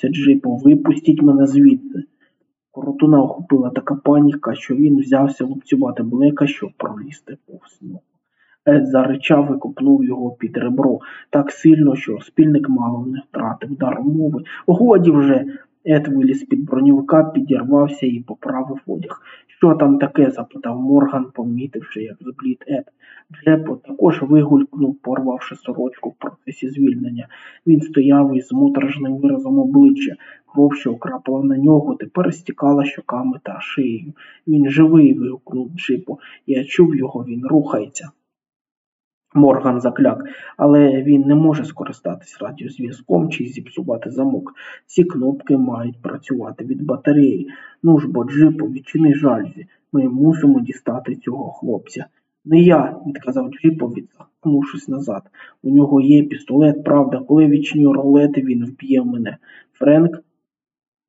злякався Джипо. Випустіть мене звідси. Коротуна охопила така паніка, що він взявся лупцювати блека, щоб пролізти повз нього. Ед заричав і копнув його під ребро так сильно, що спільник мало не втратив дар мови. Годі вже. Ед виліз під броньовика, підірвався і поправив одяг. Що там таке? запитав Морган, помітивши, як зблід Ед. Джепо також вигулькнув, порвавши сорочку в процесі звільнення. Він стояв із муторжним виразом обличчя. Кров, що окрапала на нього, тепер стікала щоками та шиєю. Він живий. вигукнув Джипо. Я чув його, він рухається. Морган закляк, але він не може скористатись радіозв'язком чи зіпсувати замок. Ці кнопки мають працювати від батареї. Ну ж бо, Джипо, відчини жальзі. Ми мусимо дістати цього хлопця. Не я, відказав Джипо, відсахнувшись назад. У нього є пістолет, правда, коли відчиню ролети, він вб'є мене. Френк,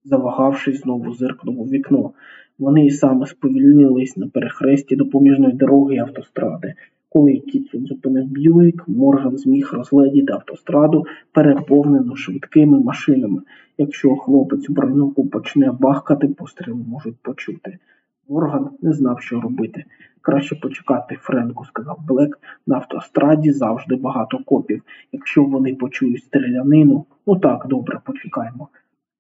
завагавшись, знову зиркнув у вікно. Вони саме сповільнились на перехресті допоміжної дороги і автостради. Коли Кітсон зупинив Б'юік, Морган зміг розгледіти автостраду, переповнену швидкими машинами. Якщо хлопець у бронюку почне бахкати, постріли можуть почути. Морган не знав, що робити. Краще почекати, Френку, сказав Блек. На автостраді завжди багато копів. Якщо вони почують стрілянину, ну так, добре, почекаємо.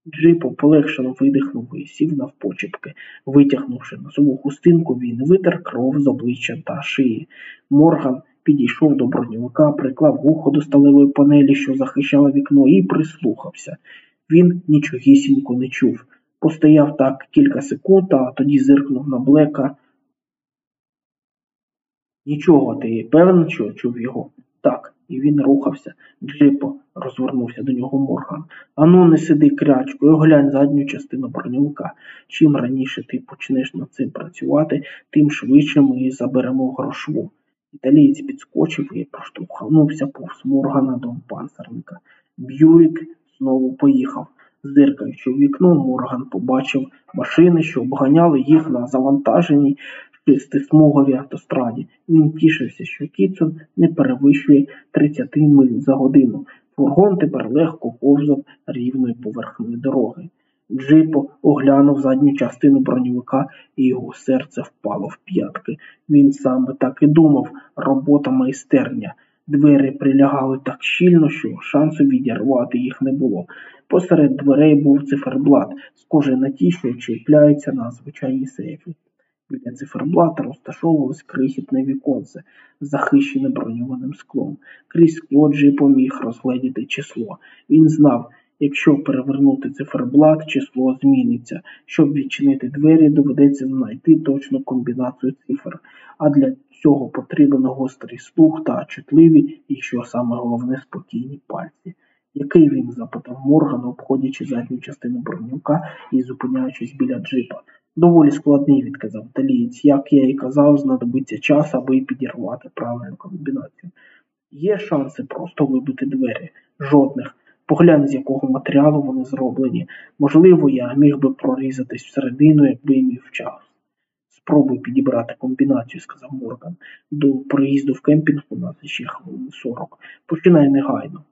Джипо полегшено видихнув і сів навпочепки. Витягнувши носову хустинку, він витер кров з обличчя та шиї. Морган підійшов до броньовика, приклав вухо до сталевої панелі, що захищала вікно, і прислухався. Він нічогісінько не чув. Постояв так кілька секунд, а тоді зиркнув на блека. Нічого, ти певен, що чув його? Так, і він рухався. Джипо, розвернувся до нього Морган. Ану, не сиди крячкою, оглянь задню частину бронюка. Чим раніше ти почнеш над цим працювати, тим швидше ми заберемо грошву. Італієць підскочив і проштовхнувся повз Моргана до панцерника. Б'юік знову поїхав. Зиркаючи в вікно, Морган побачив машини, що обганяли їх на завантаженій шестисмуговій автостраді. Він тішився, що Кітсон не перевищує 30 миль за годину. Фургон тепер легко повзав рівної поверхнеї дороги. Джипо оглянув задню частину броньовика, і його серце впало в п'ятки. Він саме так і думав робота майстерня. Двері прилягали так щільно, що шансу відірвати їх не було. Посеред дверей був циферблат, схожий на ті, що чіпляються на звичайні сейфи. Біля циферблата розташовувалось крихітне віконце, захищене броньованим склом. Крізь скло Джипо міг розгледіти число. Він знав, якщо перевернути циферблат, число зміниться. Щоб відчинити двері, доведеться знайти точну комбінацію цифр, а для цього потрібен гострий слух та чутливі і, що саме головне, спокійні пальці. Який він? запитав Морган, обходячи задню частину бронюка і зупиняючись біля джипа. Доволі складний, відказав талієць. Як я і казав, знадобиться час, аби підірвати правильну комбінацію. Є шанси просто вибити двері. Жодних. Поглянь, з якого матеріалу вони зроблені. Можливо, я міг би прорізатись всередину, якби мів час. Спробуй підібрати комбінацію, сказав Морган. До приїзду в кемпінг у нас ще хвилин сорок. Починай негайно.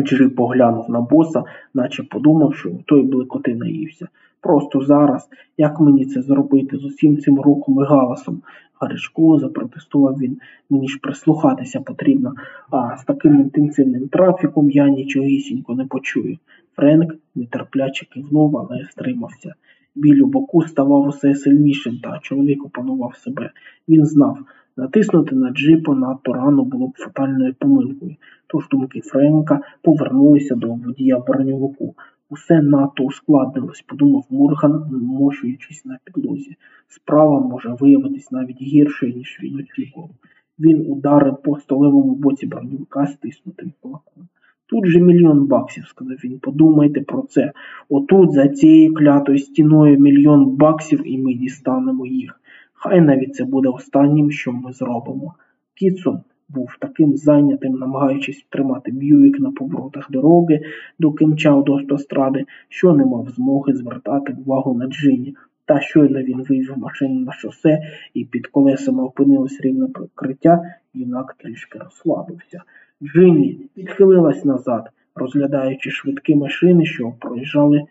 Джи поглянув на боса, наче подумав, що той блекоти наївся. Просто зараз, як мені це зробити з усім цим рухом і галасом? Гарячково запротестував він. Мені ж прислухатися потрібно, а з таким інтенсивним трафіком я нічогісінько не почую. Френк нетерпляче кивнув, але стримався. Біль у боку ставав усе сильнішим, та чоловік опанував себе. Він знав, натиснути на джипа надто рано було б фатальною помилкою, тож думки Френка повернулися до водія броньовику. Усе надто ускладнилось, подумав Морган, мощуючись на підлозі. Справа може виявитись навіть гіршою, ніж він очікував. Він ударив по столевому боці броньовика стиснутим кулаком. Тут же мільйон баксів, сказав він. Подумайте про це. Отут, за цією клятою стіною, мільйон баксів, і ми дістанемо їх. Хай навіть це буде останнім, що ми зробимо. Кітсон був таким зайнятим, намагаючись тримати Б'юік на поворотах дороги, доки мчав до автостради, що не мав змоги звертати увагу на Джині. Та щойно він вивів машину на шосе і під колесами опинилось рівне прикриття, юнак трішки розслабився. Джині відхилилась назад. розглядаючи швидкі машини, що проїжджали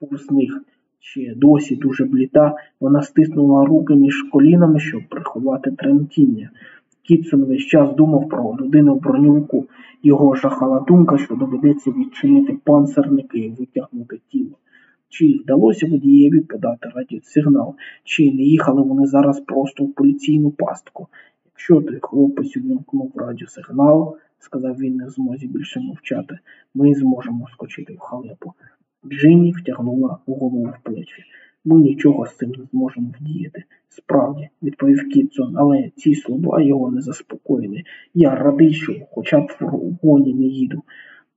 повз них. Ще досі дуже бліда, вона стиснула руки між колінами, щоб приховати тремтіння. Кітсон весь час думав про людину в броньовику. Його жахала думка, що доведеться відчинити панцерники і витягнути тіло. Чи вдалося водієві подати радіосигнал, чи не їхали вони зараз просто в поліційну пастку. Якщо той хлопець увімкнув радіосигнал, сказав він не в змозі більше мовчати, ми зможемо скочити в халепу. Джинні втягнула голову в плечі. Ми нічого з цим не зможемо вдіяти. Справді, відповів Кітсон, але ці слова його не заспокоїли. Я радий, що хоча б в фургоні не їду.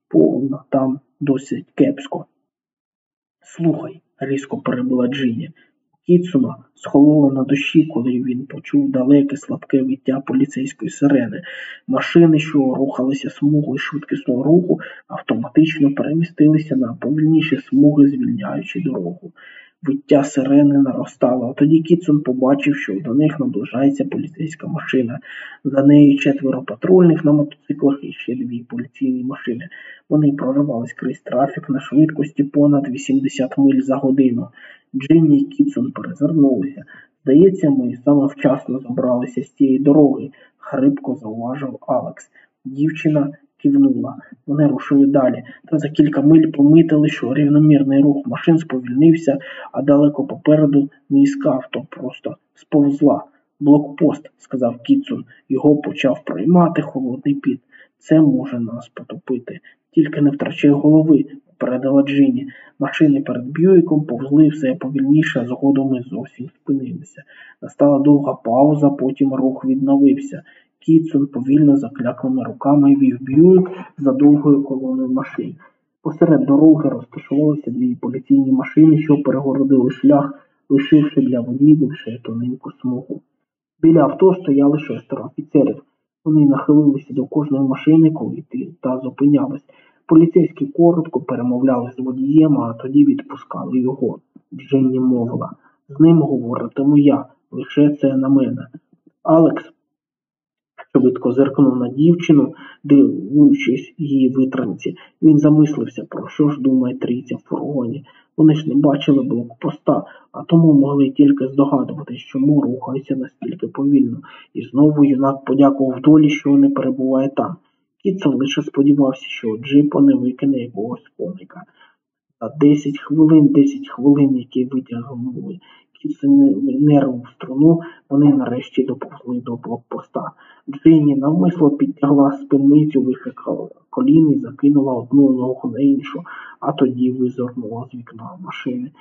Повно там досить кепсько. Слухай, різко перебила Джині. Кітсуна схололо на душі, коли він почув далеке слабке виття поліцейської сирени. Машини, що рухалися смугою швидкісного руху, автоматично перемістилися на повільніші смуги, звільняючи дорогу. Виття сирени наростало, а тоді Кітсон побачив, що до них наближається поліцейська машина. За нею четверо патрульних на мотоциклах і ще дві поліційні машини. Вони проривались крізь трафік на швидкості понад 80 миль за годину. Джинні і Кітсон перезирнулися. Здається, ми саме вчасно забралися з цієї дороги, хрипко зауважив Алекс. Дівчина кивнула. Вони рушили далі, та за кілька миль помітили, що рівномірний рух машин сповільнився, а далеко попереду низька авто просто сповзла. Блокпост, сказав Кітсон, його почав проймати холодний піт. Це може нас потопити. Тільки не втрачай голови, попередила Джині. Машини перед Б'юїком повзли все повільніше, а згодом і зовсім спинилися. Настала довга пауза, потім рух відновився. Кітсон повільно закляклими руками вів Б'юїк за довгою колоною машин. Посеред дороги розташувалися дві поліційні машини, що перегородили шлях, лишивши для водіїв лише тоненьку смугу. Біля авто стояли шестеро офіцерів. Вони нахилилися до кожної машини, коли та зупинялась. Поліцейські коротко перемовляли з водієм, а тоді відпускали його. Дженні мовила. З ним говоритиму я, лише це на мене. Алекс швидко зиркнув на дівчину, дивуючись її витранці. Він замислився, про що ж думає трійця в фургоні. Вони ж не бачили блокпоста, а тому могли тільки здогадуватись, чому рухаються настільки повільно. І знову юнак подякував долі, що не перебуває там. Кітсон лише сподівався, що Джипо не викине якогось коника. За десять хвилин, десять хвилин, які витягнули нерву струну, вони нарешті доповзли до блокпоста. Джині навмисло підтягла спинницю вище колін і закинула одну ногу на іншу, а тоді визирнула з вікна машини.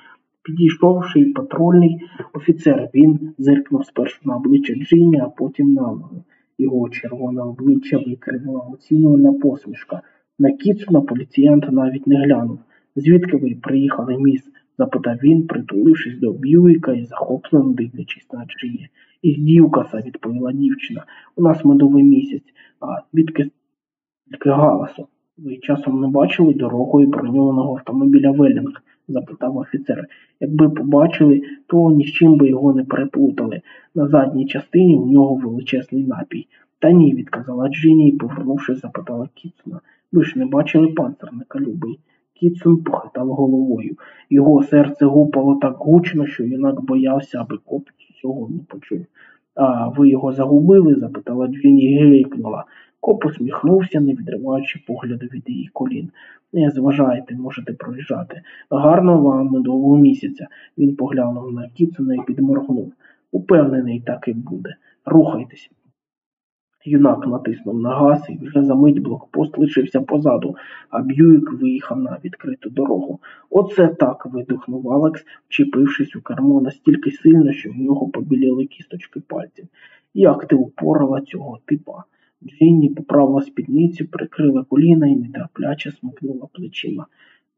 Підійшовши й патрульний офіцер, він зиркнув спершу на обличчя Джині, а потім на ноги. Його червоне обличчя викривила оцінювальна посмішка. На Кіцуна поліціянт навіть не глянув. Звідки ви приїхали, міс? Запитав він, притулившись до Б'юїка і захоплено дивлячись на Джині. Із Дівкаса, відповіла дівчина. У нас медовий місяць, а звідки тільки галасу. Ви часом не бачили дорогою броньованого автомобіля Велінг? запитав офіцер. Якби побачили, то ні з чим би його не переплутали. На задній частині у нього величезний напій. Та ні, відказала Джині і, повернувшись, запитала Кіцуна. Ви ж не бачили панцерника, любий. Кітсон похитав головою. Його серце гупало так гучно, що юнак боявся, аби коп цього не почув. А ви його загубили? запитала Джині і гикнула. Коп усміхнувся, не відриваючи погляду від її колін. Не зважайте, можете проїжджати. Гарно вам медового місяця. Він поглянув на Кітсона і підморгнув. Упевнений, так і буде. Рухайтесь. Юнак натиснув на газ і вже за мить блокпост лишився позаду, а Б'юїк виїхав на відкриту дорогу. Оце так. видихнув Алекс, вчепившись у кермо настільки сильно, що в нього побіліли кісточки пальців. Як ти упорала цього типа? Джинні поправила спідницю, прикрила коліна і нетерпляче смикнула плечима.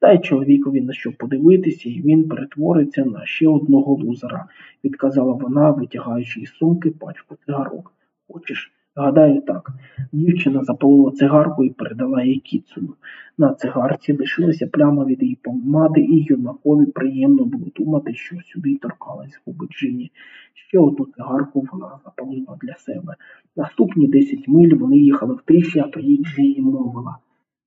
Дай чоловікові на що подивитися, і він перетвориться на ще одного лузера, відказала вона, витягаючи із сумки пачку цигарок. Хочеш? Гадаю, так. Дівчина запалила цигарку і передала їй кіцуну. На цигарці лишилася пляма від її помади, і юнакові приємно було думати, що сюди торкалась губи Джині. Ще одну цигарку вона запалила для себе. Наступні десять миль вони їхали в тиші, а тоді Джині мовила.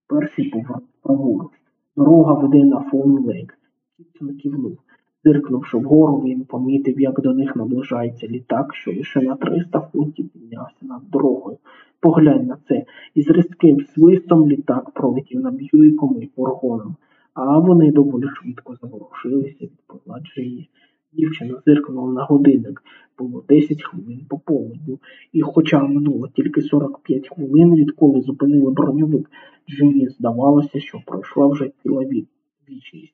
Перший поворот праворуч. Дорога веде на Фоун-Лейк. Кітсон кивнув. Зиркнувши вгору, він помітив, як до них наближається літак, що лише на 300 футів піднявся над дорогою. Поглянь на це. Із різким свистом літак пролетів над Б'юїком і фургоном, а вони доволі швидко заворушилися, відповіла Джині. Дівчина зиркнула на годинник. Було 10 хвилин по полудню, і хоча минуло тільки 45 хвилин, відколи зупинили броньовик, Джині здавалося, що пройшла вже ціла вічність.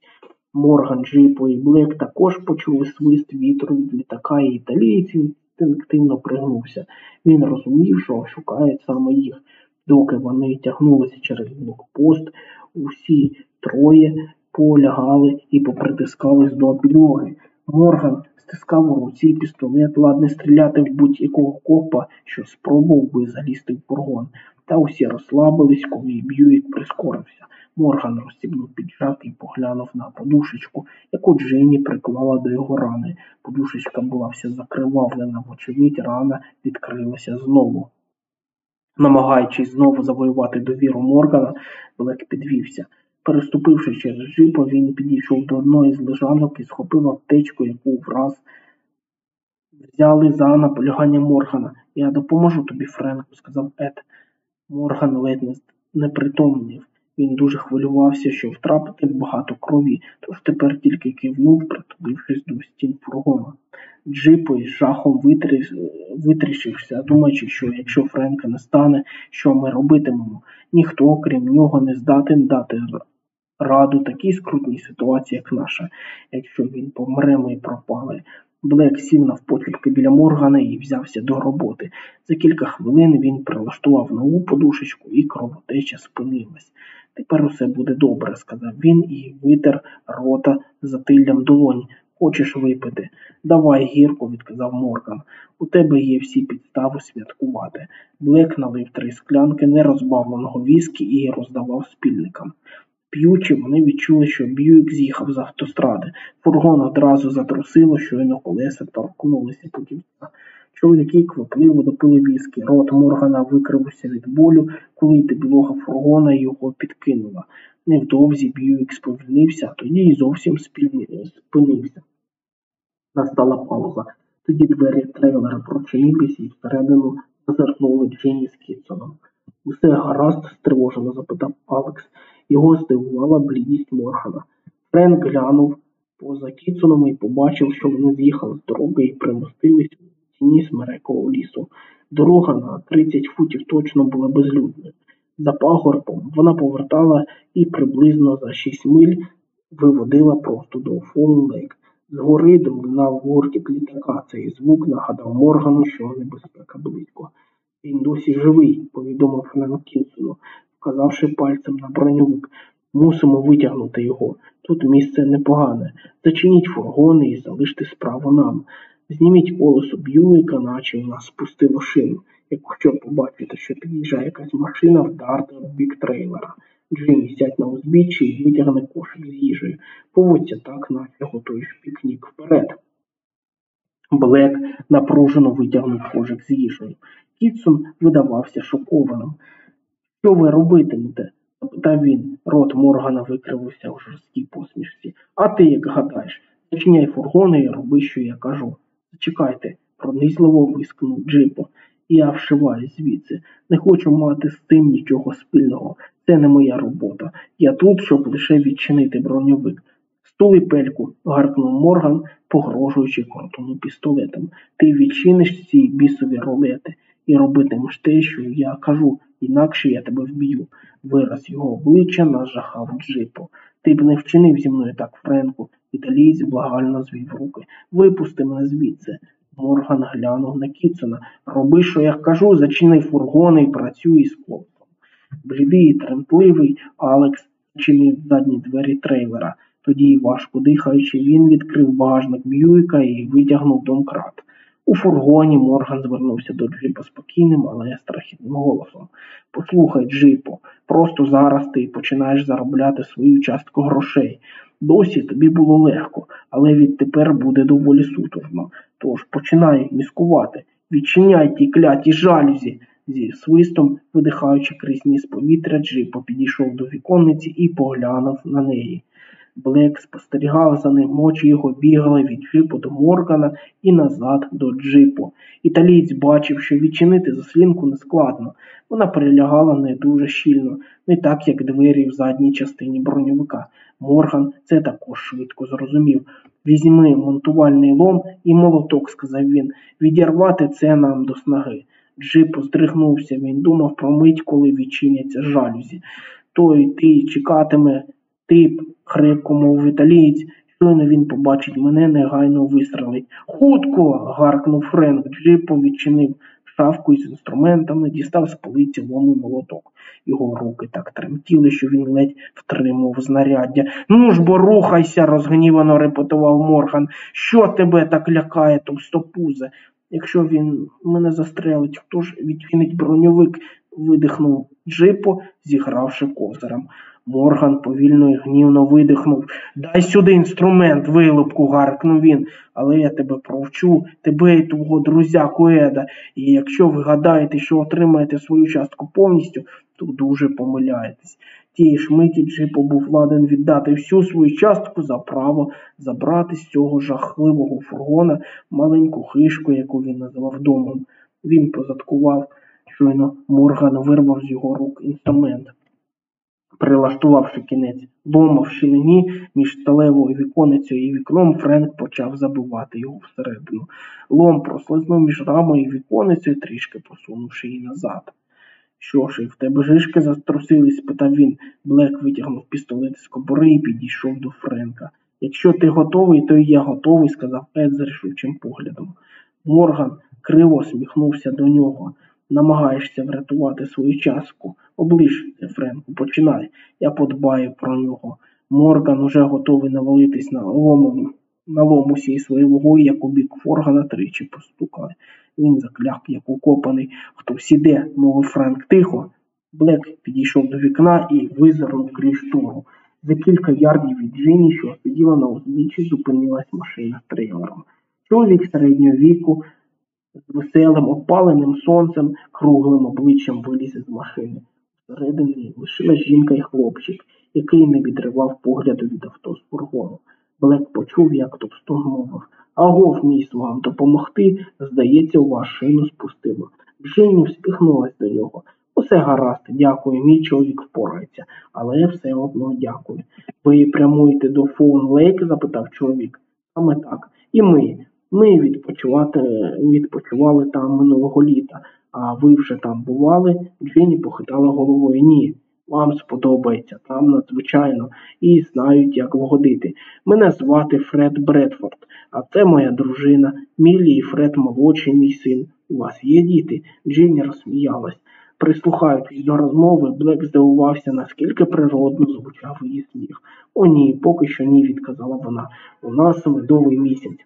Морган, Джипо і Блек також почули свист вітру від літака, і італієць інстинктивно пригнувся. Він розумів, що шукає саме їх. Доки вони тягнулися через блокпост, усі троє полягали і попритискались до підлоги. Морган стискав у руці пістолет, ладний стріляти в будь-якого копа, що спробував би залізти в фургон. Та усі розслабились, коли Б'юїк прискорився. Морган розстібнув піджак і поглянув на подушечку, яку Джейні приклала до його рани. Подушечка була вся закривавлена, вочевидь, рана відкрилася знову. Намагаючись знову завоювати довіру Моргана, Блек підвівся. Переступивши через джипа, він підійшов до одної з лежанок і схопив аптечку, яку враз взяли за наполягання Моргана. Я допоможу тобі, Френку, сказав Ед. Морган ледь не непритомнів. Він дуже хвилювався, що втрапити в багато крові, тож тепер тільки кивнув, притулившись до стін фургона. Джипо із жахом витріщився, думаючи, що якщо Френка не стане, що ми робитимемо, ніхто, крім нього, не здатен дати раду такій скрутній ситуації, як наша. Якщо він помре, ми пропали. Блек сів навпочепки біля Моргана і взявся до роботи. За кілька хвилин він прилаштував нову подушечку і кровотеча спинилась. Тепер усе буде добре, сказав він і витер рота затиллям долонь. Хочеш випити? Давай гірку, відказав Морган. У тебе є всі підстави святкувати. Блек налив три склянки нерозбавленого віскі і роздавав спільникам. П'ючи, вони відчули, що Б'юік з'їхав з автостради. Фургон одразу затрусило, щойно колеса торкнулися путівця. Чоловіки квапливо допили віскі. Рот Моргана викривився від болю, коли підлога фургона його підкинула. Невдовзі Б'юік сповільнився, а тоді й зовсім спинився. Настала пауза. Тоді двері трейлера прочинилися і всередину зазирнули Джині з Кітсоном. Усе гаразд? стривожено запитав Алекс. Його здивувала блідість Моргана. Френк глянув поза Кітсоном і побачив, що вони з'їхали з дороги і примостились у тіні смерекового лісу. Дорога на 30 футів точно була безлюдною. За пагорбом вона повертала і приблизно за 6 миль виводила просто до Фоун-Лейк. Згори долинав гуркіт літака. Цей звук нагадав Моргану, що небезпека близько. Він досі живий, повідомив Френк Кітсону вказавши пальцем на броньовик. Мусимо витягнути його. Тут місце непогане. Зачиніть фургони і залиште справу нам. Зніміть колесо Б'юіка, наче у нас спустило шину. Якщо побачите, що під'їжджає якась машина, вдарте в бік трейлера. Джиммі сядь на узбіччі і витягне кошик з їжею. Поводься так, наче готуєш пікнік вперед. Блек напружено витягнув кошик з їжею. Кітсон видавався шокованим. Що ви робитимете? запитав він. Рот Моргана викривився у жорсткій посмішці. А ти як гадаєш? Зачиняй фургони і роби, що я кажу. Зачекайте, пронизливо вискнув Джипо. Я вшиваюсь звідси. Не хочу мати з тим нічого спільного. Це не моя робота. Я тут, щоб лише відчинити броньовик. Стули пельку, гаркнув Морган, погрожуючи коротуну пістолетом. Ти відчиниш ці бісові ролети і робитимеш те, що я кажу, інакше я тебе вб'ю. Вираз його обличчя нажахав джипу. Ти б не вчинив зі мною так, Френку. Італієць благально звів руки. Випусти мене звідси. Морган глянув на Кіцена. Роби, що я кажу, зачини фургони і працюй з хлопцем. Блідий і тремтливий Алекс зачинив задні двері трейлера. Тоді, важко дихаючи, він відкрив багажник Б'юйка і витягнув домкрат. У фургоні Морган звернувся до Джипа спокійним, але страхітним голосом. Послухай, Джипо, просто зараз ти починаєш заробляти свою частку грошей. Досі тобі було легко, але відтепер буде доволі суторно. Тож починай міскувати. Відчиняй ті кляті жалюзі. Зі свистом, видихаючи крізь ніс повітря, Джипо підійшов до віконниці і поглянув на неї. Блек спостерігав за ним, очі його бігали від джипу до Моргана і назад до джипу. Італієць бачив, що відчинити заслінку нескладно. Вона перелягала не дуже щільно, не так, як двері в задній частині броньовика. Морган це також швидко зрозумів. Візьми монтувальний лом і молоток, сказав він, відірвати це нам до снаги. Джип здригнувся, він думав про мить, коли відчиняться жалюзі. Той ти чекатиме, тип, хрипко мовив італієць. Щойно він побачить мене, негайно вистрелить. Хутко. гаркнув Френк. Джипо відчинив шафку із інструментами, дістав з полиці лому молоток. Його руки так тремтіли, що він ледь втримав знаряддя. Ну ж бо рухайся, розгнівано репетував Морган. Що тебе так лякає, товстопузе? Якщо він мене застрелить, хто ж відчинить броньовик? видихнув Джипо, зігравши козирем. Морган повільно і гнівно видихнув. Дай сюди інструмент, вилупку, гаркнув він. Але я тебе провчу, тебе і твого друзяку Еда. І якщо ви гадаєте, що отримаєте свою частку повністю, то дуже помиляєтесь. Тієї ж миті Джипо був ладен віддати всю свою частку за право забрати з цього жахливого фургона маленьку хишку, яку він називав домом. Він позадкував, щойно Морган вирвав з його рук інструмент. Прилаштувавши кінець лома в щілині між сталевою віконицею і вікном, Френк почав забивати його всередину. Лом прослизнув між рамою і віконицею, трішки посунувши її назад. Що ж, і в тебе жишки заструсились? спитав він. Блек витягнув пістолет з кобури і підійшов до Френка. Якщо ти готовий, то і я готовий, сказав Ед з рішучим поглядом. Морган криво сміхнувся до нього. Намагаєшся врятувати свою частку. Оближ, Френку, починай. Я подбаю про нього. Морган уже готовий навалитись на лому, на лом усієї своєї вогою, як у бік Форгана тричі постукали. Він закляк, як укопаний. Хтось іде, мовив Френк тихо. Блек підійшов до вікна і визирнув крізь штору. За кілька ярдів від Джині, що сиділа на узбіччі, зупинилась машина з трейлером. Чоловік середнього віку з веселим опаленим сонцем, круглим обличчям виліз із машини. Всередині лишила жінка і хлопчик, який не відривав погляду від авто з фургону. Блек почув, як Товстон мовив Агов, міс, вам допомогти, здається, у вас спустило. Джинні вспіхнулась до нього. Усе гаразд, дякую, мій чоловік впорається, але все одно дякую. Ви прямуєте до Фоун Лейк? запитав чоловік. Саме так. І ми. Ми відпочивати, відпочивали там минулого літа, а ви вже там бували? Джинні похитала головою. Ні. Вам сподобається, там надзвичайно, і знають, як вгодити. Мене звати Фред Бредфорд, а це моя дружина, Міллі і Фред молодший мій син. У вас є діти? Джинні розсміялась. Прислухаючись до розмови, Блек здивувався, наскільки природно звучав її сміх. О, ні, поки що ні, відказала вона. У нас медовий місяць.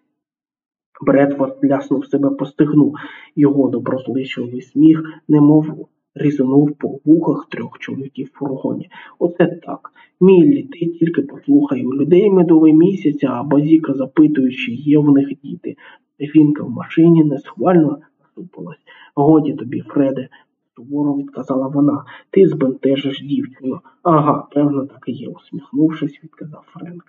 Бредфорд ляснув себе по стегну. Його доброзичливий сміх, немов різанув по вухах трьох чоловіків в фургоні. Оце так. Міллі, ти тільки послухай, у людей медовий місяць, а базіка, запитуючи, є в них діти. Жінка в машині несхвально насупилась. Годі тобі, Фреде, суворо відказала вона. Ти збентежиш дівчину. Ага, певно, так і є, усміхнувшись, відказав Френк.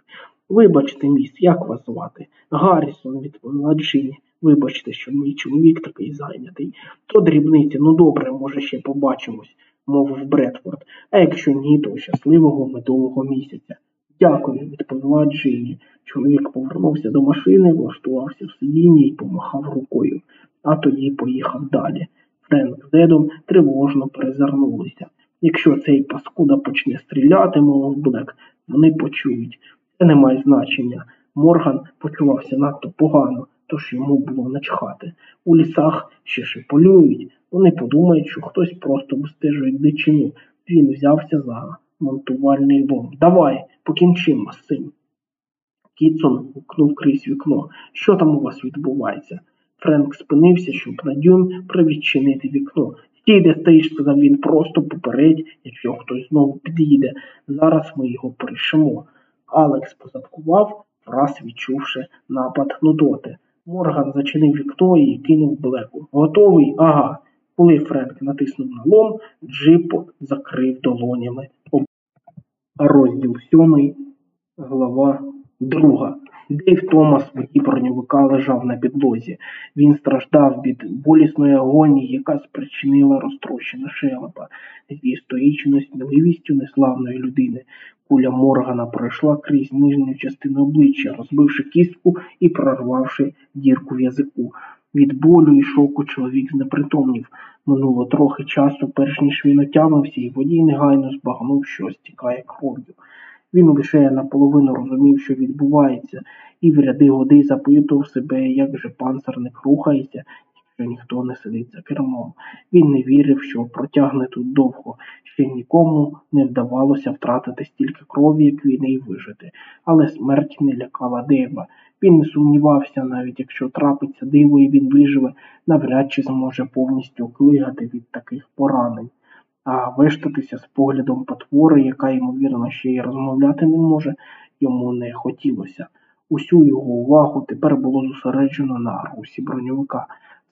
Вибачте, міс, як вас звати? Гаррісон, відповіла Джині. Вибачте, що мій чоловік такий зайнятий. То дрібниці, ну добре, може, ще побачимось, мовив Бредфорд. А якщо ні, то щасливого медового місяця. Дякую, відповіла Джині. Чоловік повернувся до машини, влаштувався в сидінні і помахав рукою, а тоді поїхав далі. Френк з Едом тривожно перезирнулися. Якщо цей паскуда почне стріляти, мовив Блек, вони почують. Це не має значення. Морган почувався надто погано, тож йому було начхати. У лісах ще шиполюють, вони подумають, що хтось просто вистежує дичину. Він взявся за монтувальний лом. Давай, покінчимо з цим. Кітсон гукнув крізь вікно. Що там у вас відбувається? Френк спинився, щоб на дюйм привідчинити вікно. Стій, де стоїш, сказав він, просто попередь, якщо хтось знову під'їде. Зараз ми його перешимо. Алекс позадкував, враз відчувши напад нудоти. Морган зачинив вікно і кинув блеку. Готовий? Ага. Коли Френк натиснув на лом, Джипо закрив долонями. Розділ сьомий, глава друга. Дейв Томас водій броньовика лежав на підлозі. Він страждав від болісної агонії, яка спричинила розтрощена шелепа. Зі стоїчною сміливістю неславної людини. Куля Моргана пройшла крізь нижню частину обличчя, розбивши кістку і прорвавши дірку в язику. Від болю і шоку чоловік знепритомнів. Минуло трохи часу, перш ніж він отямився, і водій негайно збагнув, що стікає кров'ю. Він лише наполовину розумів, що відбувається, і в ряди годи запитував себе, як же панцерник рухається, якщо ніхто не сидить за кермом. Він не вірив, що протягне тут довго. Ще нікому не вдавалося втратити стільки крові, як він і вижити. Але смерть не лякала Дейва. Він не сумнівався, навіть якщо трапиться диво і він виживе, навряд чи зможе повністю клигати від таких поранень. А вештатися з поглядом потвори, яка, ймовірно, ще й розмовляти не може, йому не хотілося. Усю його увагу тепер було зосереджено на русі броньовика.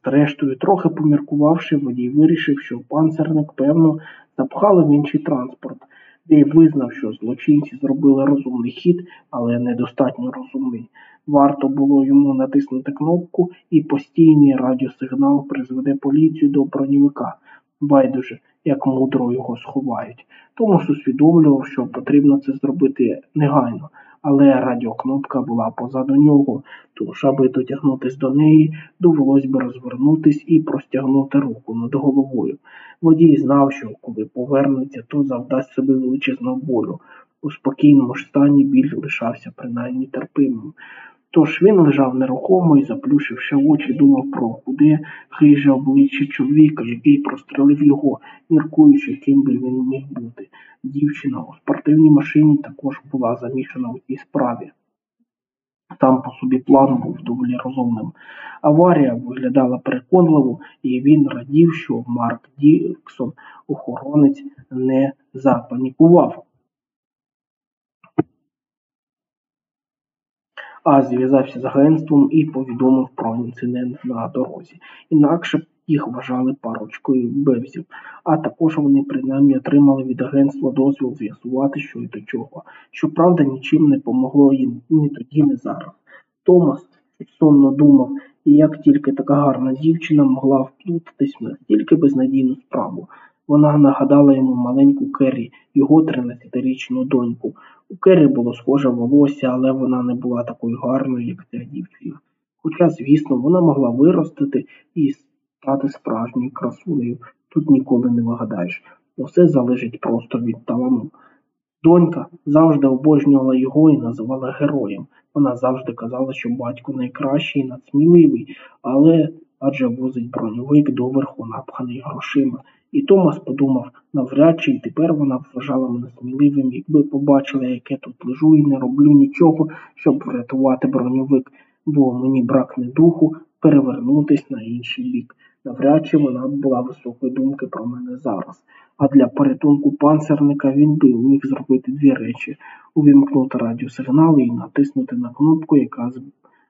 Зрештою, трохи поміркувавши, водій вирішив, що панцерник, певно, запхали в інший транспорт. Дей визнав, що злочинці зробили розумний хід, але недостатньо розумний. Варто було йому натиснути кнопку, і постійний радіосигнал призведе поліцію до броньовика. Байдуже, як мудро його сховають. Томас усвідомлював, що потрібно це зробити негайно, але радіокнопка була позаду нього, тож, аби дотягнутися до неї, довелось би розвернутись і простягнути руку над головою. Водій знав, що коли повернеться, то завдасть собі величезного болю. У спокійному ж стані біль лишався принаймні терпимим. Тож він лежав нерухомо і, заплющивши очі, думав про худе, хиже обличчя чоловіка, який прострелив його, міркуючи, ким би він міг бути. Дівчина у спортивній машині також була замішана у цій справі. Сам по собі план був доволі розумним. Аварія виглядала переконливо, і він радів, що Марк Діксон, охоронець, не запанікував. А зв'язався з агентством і повідомив про інцидент на дорозі. Інакше б їх вважали парочкою бевзів, а також вони принаймні отримали від агентства дозвіл з'ясувати, що і до чого. Щоправда, нічим не помогло їм ні тоді, ні зараз. Томас сонно думав, як тільки така гарна дівчина могла вплутатись в настільки безнадійну справу. Вона нагадала йому маленьку Керрі, його 13-річну доньку. У Керрі було схоже волосся, але вона не була такою гарною, як ця дівчина. Хоча, звісно, вона могла виростити і стати справжньою красунею. Тут ніколи не вигадаєш. Усе залежить просто від талану. Донька завжди обожнювала його і називала героєм. Вона завжди казала, що батько найкращий і надсміливий, але адже возить броньовик доверху напханий грошима. І Томас подумав, навряд чи й тепер вона вважала мене сміливим, якби побачила, як я тут лежу і не роблю нічого, щоб врятувати броньовик, бо мені бракне духу перевернутись на інший бік. Навряд чи вона була високої думки про мене зараз. А для порятунку панцерника він би міг зробити дві речі: увімкнути радіосигнали і натиснути на кнопку, яка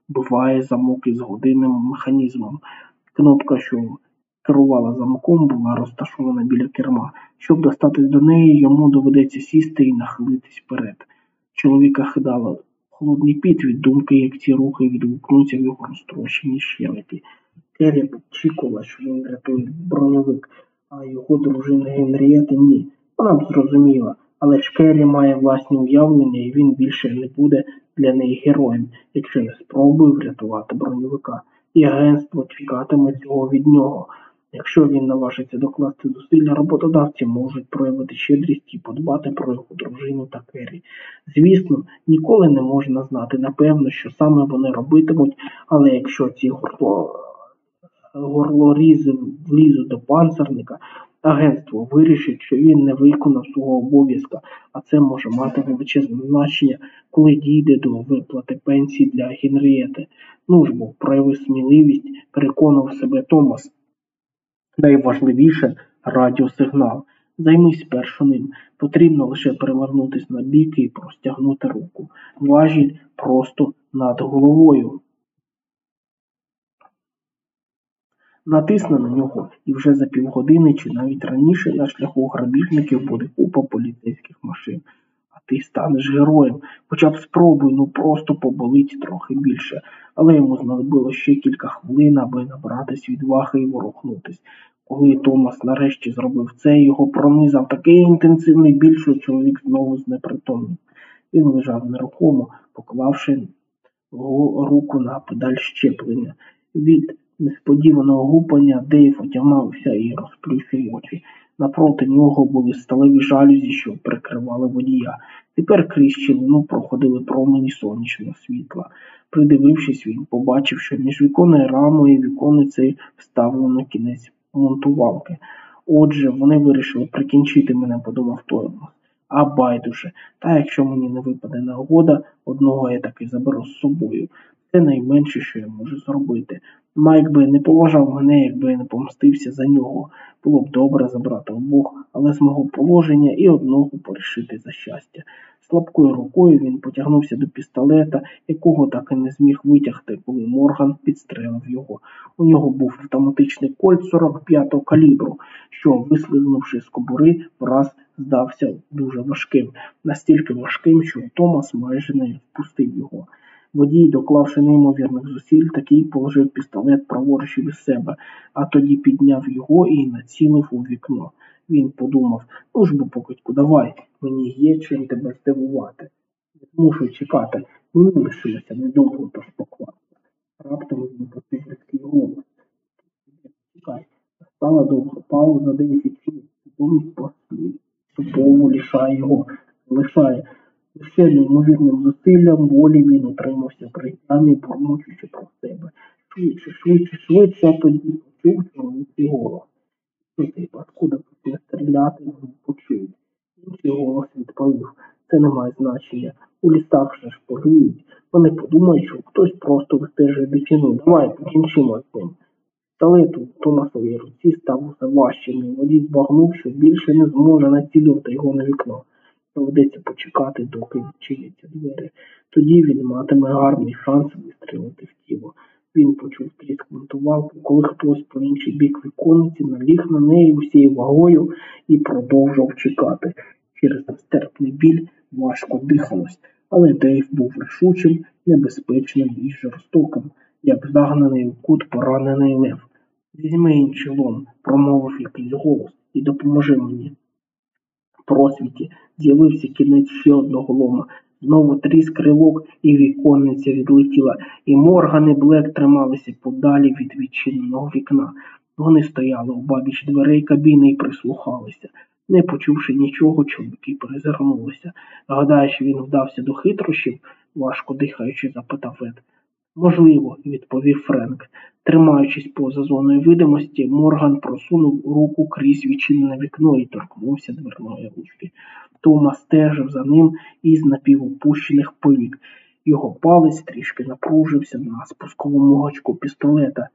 збиває замок із годинним механізмом. Кнопка, що керувала замком, була розташована біля керма. Щоб достатись до неї, йому доведеться сісти і нахилитись вперед. Чоловіка хидало холодний піт від думки, як ці рухи відгукнуться в його розтрощеній щелепі. Керрі б очікувала, що він рятує броньовик, а його дружина Генрієта ні. Вона б зрозуміла, але ж Керрі має власні уявлення, і він більше не буде для неї героєм, якщо не спробує врятувати броньовика. І агентство чекатиме цього від нього. Якщо він наважиться докласти зусилля, роботодавці можуть проявити щедрість і подбати про його дружину та Керрі. Звісно, ніколи не можна знати напевно, що саме вони робитимуть, але якщо ці горло, горлорізи влізуть до панцерника, агентство вирішить, що він не виконав свого обов'язка, а це може мати величезне значення, коли дійде до виплати пенсії для Генрієти. Ну ж бо, прояви сміливість, переконав себе Томас. Найважливіше радіосигнал. Займись спершу ним. Потрібно лише перевернутись на бік і простягнути руку. Важіль просто над головою. Натисне на нього, і вже за півгодини чи навіть раніше на шляху грабіжників буде купа поліцейських машин. Ти станеш героєм. Хоча б спробуй, ну просто поболить трохи більше. Але йому знадобило ще кілька хвилин, аби набратись відваги і ворухнутись. Коли Томас нарешті зробив це, його пронизав такий інтенсивний біль, що чоловік знову знепритомнів. Він лежав нерухомо, поклавши руку на педаль щеплення. Від несподіваного гупання Дейв отямався і розплющив очі. Напроти нього були сталеві жалюзі, що прикривали водія. Тепер крізь щілину проходили промені сонячного світла. Придивившись, він побачив, що між віконною рамою і віконницею вставлено кінець монтувалки. Отже, вони вирішили прикінчити мене, подумав Томас. А байдуже, та якщо мені не випаде нагода, одного я таки заберу з собою. Це найменше, що я можу зробити. Майк би не поважав мене, якби я не помстився за нього. Було б добре забрати обох, але з мого положення і одного порішити за щастя. Слабкою рукою він потягнувся до пістолета, якого так і не зміг витягти, коли Морган підстрелив його. У нього був автоматичний кольт 45-го калібру, що, вислизнувши з кобури, враз здався дуже важким, настільки важким, що Томас майже не впустив його. Водій, доклавши неймовірних зусиль, такий положив пістолет праворуч від себе, а тоді підняв його і націлив у вікно. Він подумав, ну ж бо покидьку, давай, мені є чим тебе здивувати. Не змушу чекати, мені лишилося недовго, тож поклався. Раптом він почув різкий голос. Чекай, стала довга пауза, де він відчув свідомість послів. Супово лишає його, лишає. Лише неймовірним зусиллям волі він утримався при тямі, бурмочучи про себе. Швидше, швидше, швидше, а тоді почув чоловічий голос. Ти, откуда почне стріляти, вони почують. Інший голос відповів. Це не має значення. У лісах же ж полюють. Вони подумають, що хтось просто вистежує дичину. Давай покінчимо з ним. Пістолет у Томасовій руці став усе важчим, і водій збагнув, що більше не зможе націлювати його на вікно. Доведеться почекати, доки відчиняться двері. Тоді він матиме гарний шанс вистрілити в тіло. Він почув тріск монтувалки, коли хтось по інший бік віконниці наліг на неї усією вагою і продовжував чекати. Через нестерпний біль важко дихалось, але Дейв був рішучим, небезпечним і жорстоким, як загнаний у кут поранений лев. Візьми інший лом, промовив якийсь голос, і допоможи мені просвіті з'явився кінець ще одного лома. Знову тріск ривок, і віконниця відлетіла, і Морган і Блек трималися подалі від відчиненого вікна. Вони стояли обабіч дверей кабіни і прислухалися. Не почувши нічого, чоловіки перезирнулися. Гадаєш, він вдався до хитрощів, важко дихаючи, запитав Ед. Можливо, відповів Френк. Тримаючись поза зоною видимості, Морган просунув руку крізь відчинене вікно і торкнувся дверної ручки. Томас стежив за ним із напівопущених повік. Його палець трішки напружився на спусковому гачку пістолета.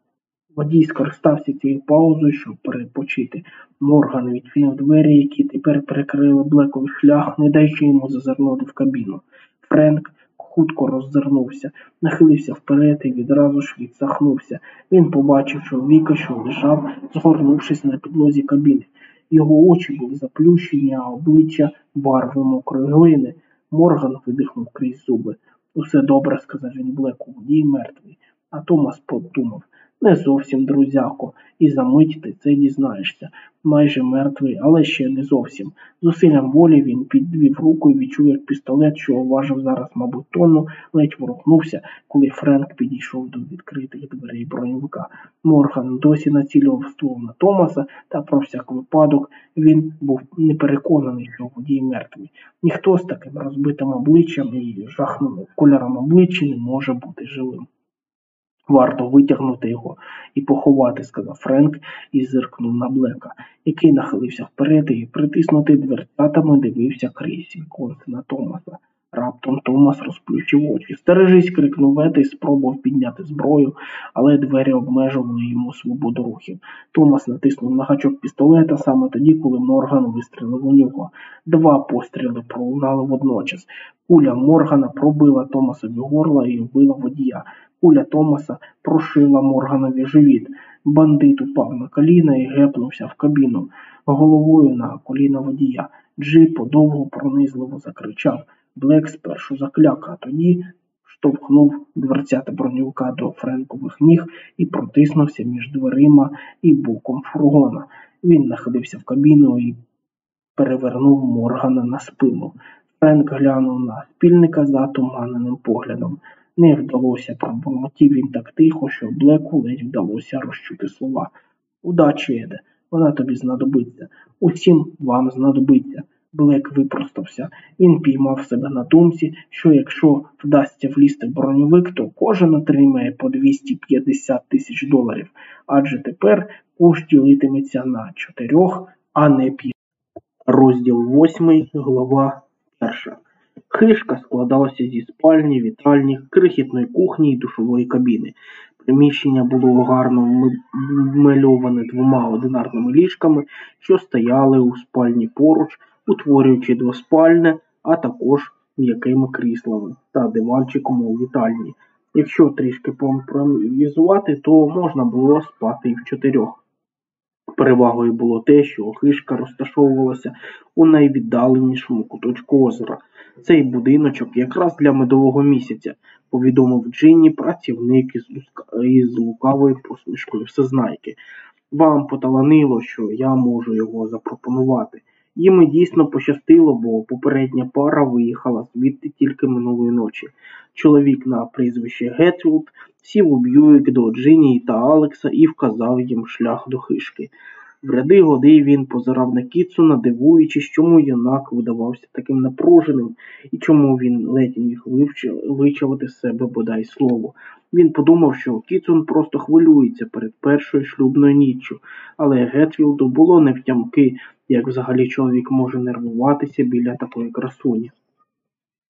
Водій скористався цією паузою, щоб перепочити. Морган відчинив двері, які тепер перекрили блековий шлях, не даючи йому зазирнути в кабіну. Френк хутко роззирнувся, нахилився вперед і відразу ж відсахнувся. Він побачив чоловіка, що лежав, згорнувшись на підлозі кабіни. Його очі були заплющені, а обличчя барви мокрої глини. Морган видихнув крізь зуби. Усе добре, сказав він Блеку, дій мертвий. А Томас подумав. Не зовсім, друзяко, і за мить ти це дізнаєшся. Майже мертвий, але ще не зовсім. Зусиллям волі він підвів руку і відчув, як пістолет, що важив зараз, мабуть, тонну, ледь ворухнувся, коли Френк підійшов до відкритих дверей броньовика. Морган досі націлював ствол на Томаса, та про всяк випадок він був не переконаний, що водій мертвий. Ніхто з таким розбитим обличчям і жахним кольором обличчя не може бути живим. Варто витягнути його і поховати, сказав Френк і зиркнув на Блека, який нахилився вперед і притиснутий дверцятами дивився крізь віконце на Томаса. Раптом Томас розплющив очі. Стережись, крикнув Вет і спробував підняти зброю, але двері обмежували йому свободу рухів. Томас натиснув на гачок пістолета саме тоді, коли Морган вистрілив у нього. Два постріли пролунали водночас. Куля Моргана пробила Томасові горло і вбила водія. Куля Томаса прошила Морганові живіт. Бандит упав на коліна і гепнувся в кабіну головою на коліна водія. Джипо довго пронизливо закричав. Блек спершу закляк, а тоді штовхнув дверцята бронюка до Френкових ніг і протиснувся між дверима і боком фургона. Він находився в кабіну і перевернув Моргана на спину. Френк глянув на спільника затуманеним поглядом. Не вдалося пробурмотів він так тихо, що Блеку ледь вдалося розчути слова. Удачі, Еде, вона тобі знадобиться. Усім вам знадобиться. Блек випростався. Він піймав себе на думці, що якщо вдасться влізти в броньовик, то кожен отримає по 250 тисяч доларів, адже тепер курс ділитиметься на чотирьох, а не п'ять. Розділ восьмий, глава перша. Хишка складалася зі спальні, вітальні, крихітної кухні і душової кабіни. Приміщення було гарно вмальоване двома одинарними ліжками, що стояли у спальні поруч, утворюючи двоспальне, а також м'якими кріслами та диванчиком у вітальні. Якщо трішки поімпровізувати, то можна було спати і в чотирьох. Перевагою було те, що охишка розташовувалася у найвіддаленішому куточку озера. Цей будиночок якраз для медового місяця, повідомив Джинні працівник із, із лукавою посмішкою всезнайки. Вам поталанило, що я можу його запропонувати. Їм і дійсно пощастило, бо попередня пара виїхала звідти тільки минулої ночі. Чоловік на прізвище Гетфілд сів у Б'юік до Джині та Алекса і вказав їм шлях до хижки. Вряди-годи він позирав на Кітсона, дивуючись, чому юнак видавався таким напруженим і чому він ледь міг вичавити з себе бодай слово. Він подумав, що Кітсон просто хвилюється перед першою шлюбною ніччю, але Гетфілду було невтямки, як взагалі чоловік може нервуватися біля такої красуні.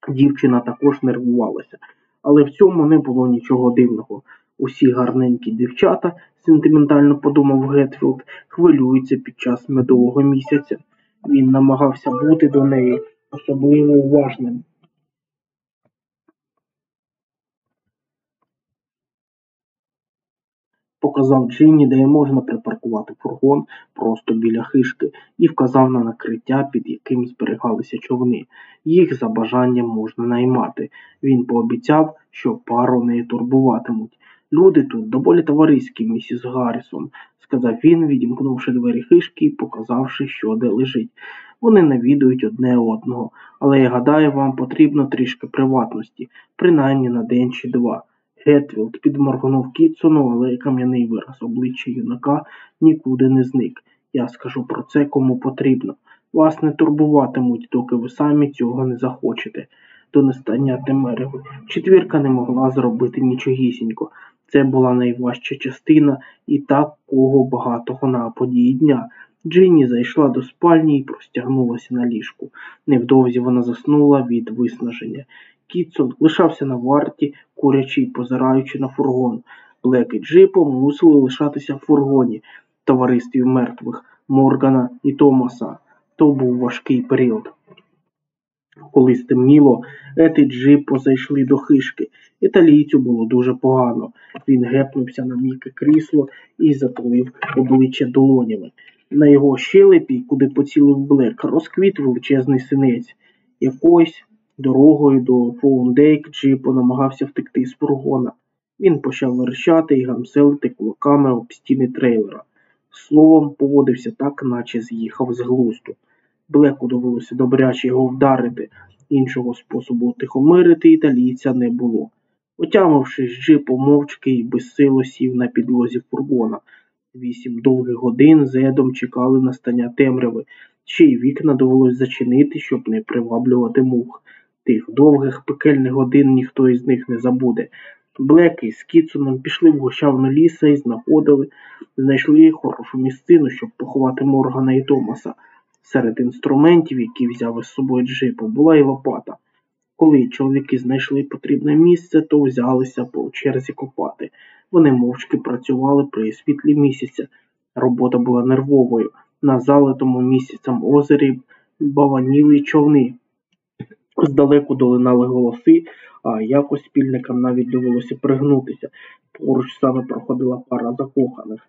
Дівчина також нервувалася, але в цьому не було нічого дивного. Усі гарненькі дівчата, сентиментально подумав Гетфілд, хвилюються під час медового місяця. Він намагався бути до неї особливо уважним. Показав Джинні, де можна припаркувати фургон просто біля хишки, і вказав на накриття, під яким зберігалися човни. Їх за бажанням можна наймати. Він пообіцяв, що пару не турбуватимуть. Люди тут доволі товариські, місіс Гаррісон, сказав він, відімкнувши двері хишки і показавши, що де лежить. Вони навідують одне одного, але я гадаю, вам потрібно трішки приватності, принаймні на день чи два. Гетфілд підморгнув Кітсону, але кам'яний вираз обличчя юнака нікуди не зник. Я скажу про це кому потрібно. Вас не турбуватимуть, доки ви самі цього не захочете. До настання темеряви четвірка не могла зробити нічогісінько. Це була найважча частина і такого багатого на події дня. Джинні зайшла до спальні і простягнулася на ліжку. Невдовзі вона заснула від виснаження. Кітсон лишався на варті, курячи й позираючи на фургон. Блек і Джипо мусили лишатися в фургоні товаристві мертвих Моргана і Томаса. То був важкий період. Коли стемніло, Ет і Джипо зайшли до хишки. Італійцю було дуже погано. Він гепнувся на м'яке крісло і затулив обличчя долонями. На його щелепі, куди поцілив Блек, розквіт величезний синець. Якось дорогою до Фоундейк Джипо намагався втекти з фургона. Він почав верещати і гамселити кулаками об стіни трейлера. Словом, поводився так, наче з'їхав з глузду. Блеку довелося добряче його вдарити, іншого способу тихомирити італійця не було. Отямившись, Джипо мовчки і безсило сів на підлозі фургона. Вісім довгих годин зедом чекали настання темряви, ще й вікна довелось зачинити, щоб не приваблювати мух. Тих довгих пекельних годин ніхто із них не забуде. Блеки з Кіцуном пішли в гущавну ліса і знаходили, знайшли хорошу місцину, щоб поховати Моргана і Томаса. Серед інструментів, які взяв із собою джипу, була і лопата. Коли чоловіки знайшли потрібне місце, то взялися по черзі копати. Вони мовчки працювали при світлі місяця. Робота була нервовою. На залитому місяцем озері баваніли човни. Здалеку долинали голоси, а якось спільникам навіть довелося пригнутися. Поруч саме проходила пара закоханих.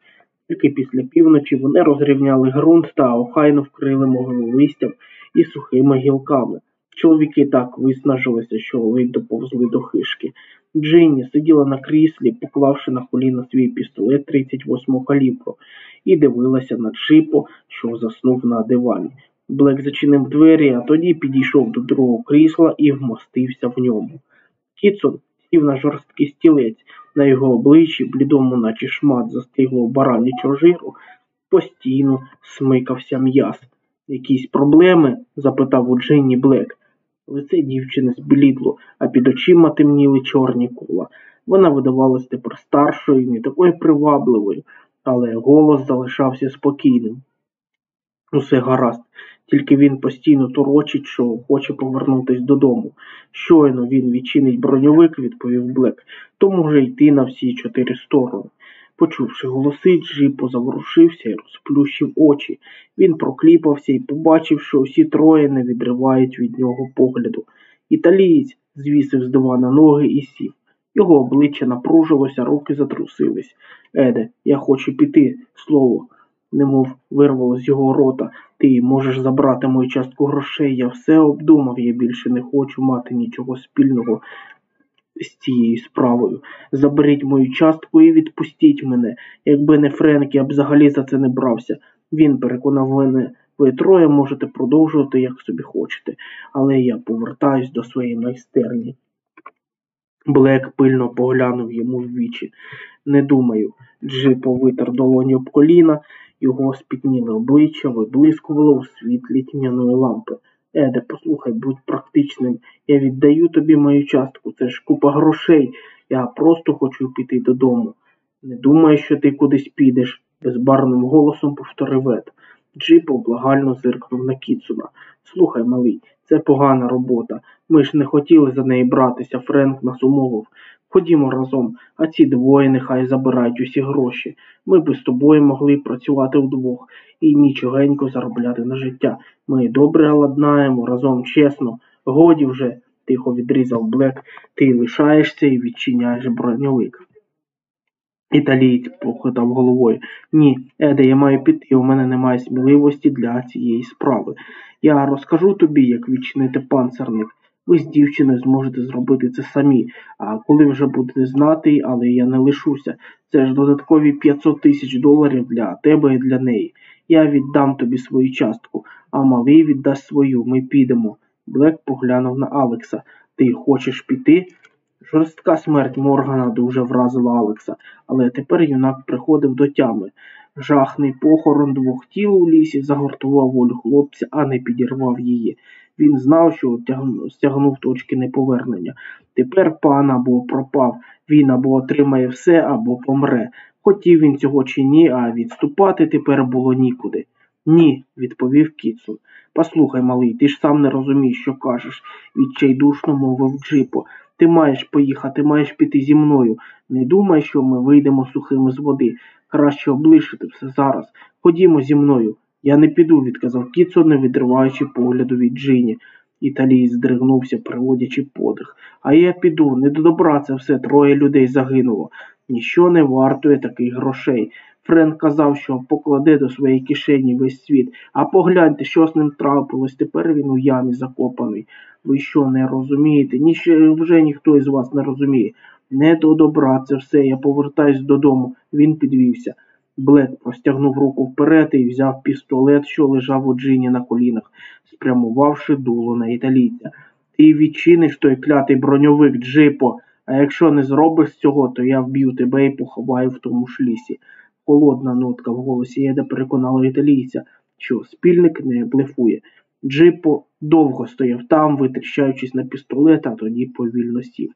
Тільки після півночі вони розрівняли ґрунт та охайно вкрили могилу листям і сухими гілками. Чоловіки так виснажилися, що ледь доповзли до хишки. Джинні сиділа на кріслі, поклавши на коліна свій пістолет 38-го калібру, і дивилася на Джипо, що заснув на дивані. Блек зачинив двері, а тоді підійшов до другого крісла і вмостився в ньому. Кітсон сів на жорсткий стілець, на його обличчі, блідому, наче шмат застиглого баранячого жиру, постійно смикався м'яз. Якісь проблеми? запитав у Джинні Блек. Лице дівчини збелідло, а під очима темніли чорні кола. Вона видавалась тепер старшою, не такою привабливою, але голос залишався спокійним. Усе гаразд, тільки він постійно торочить, що хоче повернутись додому. Щойно він відчинить броньовик, відповів Блек, то може йти на всі чотири сторони. Почувши голоси, Джипо заворушився і розплющив очі. Він прокліпався і побачив, що усі троє не відривають від нього погляду. Італієць звісив з дивана ноги і сів. Його обличчя напружилося, руки затрусились. Еде, я хочу піти, слово, немов вирвало з його рота. Ти можеш забрати мою частку грошей. Я все обдумав, я більше не хочу мати нічого спільного з цією справою. Заберіть мою частку і відпустіть мене. Якби не Френк, я б взагалі за це не брався. Він переконав мене, ви троє можете продовжувати, як собі хочете, але я повертаюсь до своєї майстерні. Блек пильно поглянув йому в вічі. Не думаю, Джипо витер долоні об коліна, його спітніле обличчя виблискувало у світлі тьмяної лампи. Еде, послухай, будь практичним. Я віддаю тобі мою частку. Це ж купа грошей. Я просто хочу піти додому. Не думай, що ти кудись підеш, безбарним голосом повторив Ед. Джипо благально зиркнув на Кіцуна. Слухай, малий, це погана робота. Ми ж не хотіли за неї братися, Френк нас умовив. Ходімо разом, а ці двоє нехай забирають усі гроші. Ми би з тобою могли працювати вдвох і нічогенько заробляти на життя. Ми добре ладнаємо разом чесно. Годі вже, тихо відрізав Блек, ти лишаєшся і відчиняєш броньовик. Італієць похитав головою. Ні, Еде, я маю піти, у мене немає сміливості для цієї справи. Я розкажу тобі, як відчинити панцерник. Ви з дівчиною зможете зробити це самі, а коли вже будете знати, але я не лишуся. Це ж додаткові 500 тисяч доларів для тебе і для неї. Я віддам тобі свою частку, а малий віддасть свою. Ми підемо. Блек поглянув на Алекса. Ти хочеш піти? Жорстка смерть Моргана дуже вразила Алекса, але тепер юнак приходив до тями. Жахний похорон двох тіл у лісі загортував волю хлопця, а не підірвав її. Він знав, що стягнув точки неповернення. Тепер пан або пропав, він або отримає все, або помре. Хотів він цього чи ні, а відступати тепер було нікуди. Ні, відповів Кіцун. Послухай, малий, ти ж сам не розумієш, що кажеш, відчайдушно мовив Джипо. Ти маєш поїхати, маєш піти зі мною. Не думай, що ми вийдемо сухими з води. Краще облишити все зараз. Ходімо зі мною. Я не піду, відказав Кіцо, не відриваючи погляду від Джині. Італій здригнувся, приводячи подих. А я піду, не до добра це все, троє людей загинуло. Ніщо не вартує таких грошей. Френк казав, що покладе до своєї кишені весь світ. А погляньте, що з ним трапилось. Тепер він у ямі закопаний. Ви що не розумієте? Ні, вже ніхто із вас не розуміє. Не до добра це все. Я повертаюсь додому. Він підвівся. Блек простягнув руку вперед і взяв пістолет, що лежав у Джині на колінах, спрямувавши дуло на італійця. Ти відчиниш той клятий броньовик, Джипо, а якщо не зробиш цього, то я вб'ю тебе і поховаю в тому ж лісі. Холодна нотка в голосі Еда переконала італійця, що спільник не блефує. Джипо довго стояв там, витріщаючись на пістолет, а тоді повільно сів,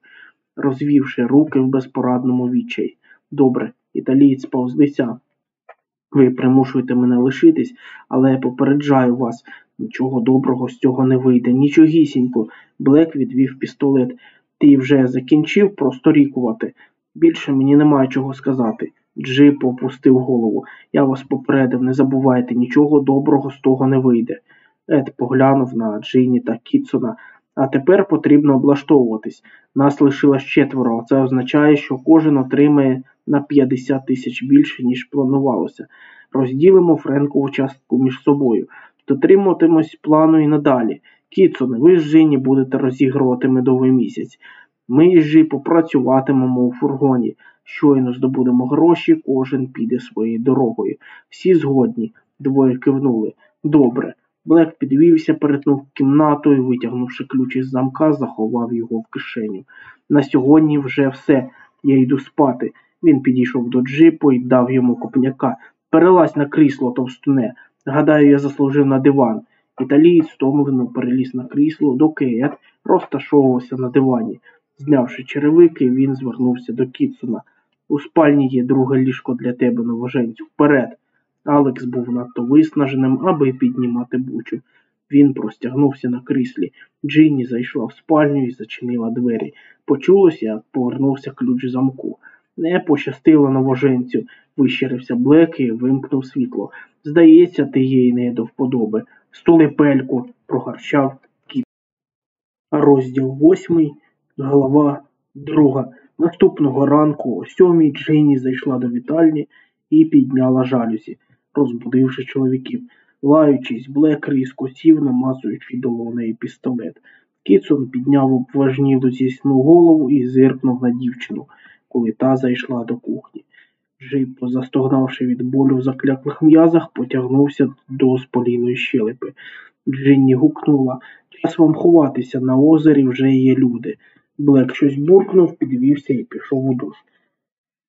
розвівши руки в безпорадному відчаї. Добре, італієць повзлися. Ви примушуєте мене лишитись, але я попереджаю вас, нічого доброго з цього не вийде, нічогісінько. Блек відвів пістолет. Ти вже закінчив просторікувати. Більше мені немає чого сказати. Джип опустив голову. Я вас попередив, не забувайте, нічого доброго з того не вийде. Ед поглянув на Джині та Кітсона. А тепер потрібно облаштовуватись. Нас лишилось четверо, а це означає, що кожен отримає на 50 тисяч більше, ніж планувалося. Розділимо Френкову частку між собою. Дотримуватимось плану і надалі. Кіцуне, ви з Жині будете розігрувати медовий місяць. Ми із Жі попрацюватимемо у фургоні. Щойно здобудемо гроші, кожен піде своєю дорогою. Всі згодні, двоє кивнули. Добре. Блек підвівся, перетнув кімнату і, витягнувши ключ із замка, заховав його в кишеню. На сьогодні вже все. Я йду спати. Він підійшов до джипу і дав йому копняка. Перелазь на крісло, товстуне. Гадаю, я заслужив на диван. Італієць стомлено переліз на крісло, доки Ед розташовувався на дивані. Знявши черевики, він звернувся до Кітсона. У спальні є друге ліжко для тебе, новоженцю. Вперед. Алекс був надто виснаженим, аби піднімати бучу. Він простягнувся на кріслі. Джинні зайшла в спальню і зачинила двері. Почулося, як повернувся ключ замку. Не пощастило новоженцю, вищерився Блек і вимкнув світло. Здається, ти їй не до вподоби. Стули пельку, прогарчав кіт. Розділ восьмий, глава друга. Наступного ранку о сьомій Джинні зайшла до вітальні і підняла жалюзі, розбудивши чоловіків. Лаючись, Блек різко сів, намазуючи долонею пістолет. Кітсон підняв обважнілу зісну голову і зиркнув на дівчину, коли та зайшла до кухні. Джип, застогнавши від болю в закляклих м'язах, потягнувся до сполійної щелепи. Джинні гукнула Час вам ховатися, на озері вже є люди. Блек щось буркнув, підвівся і пішов у душ.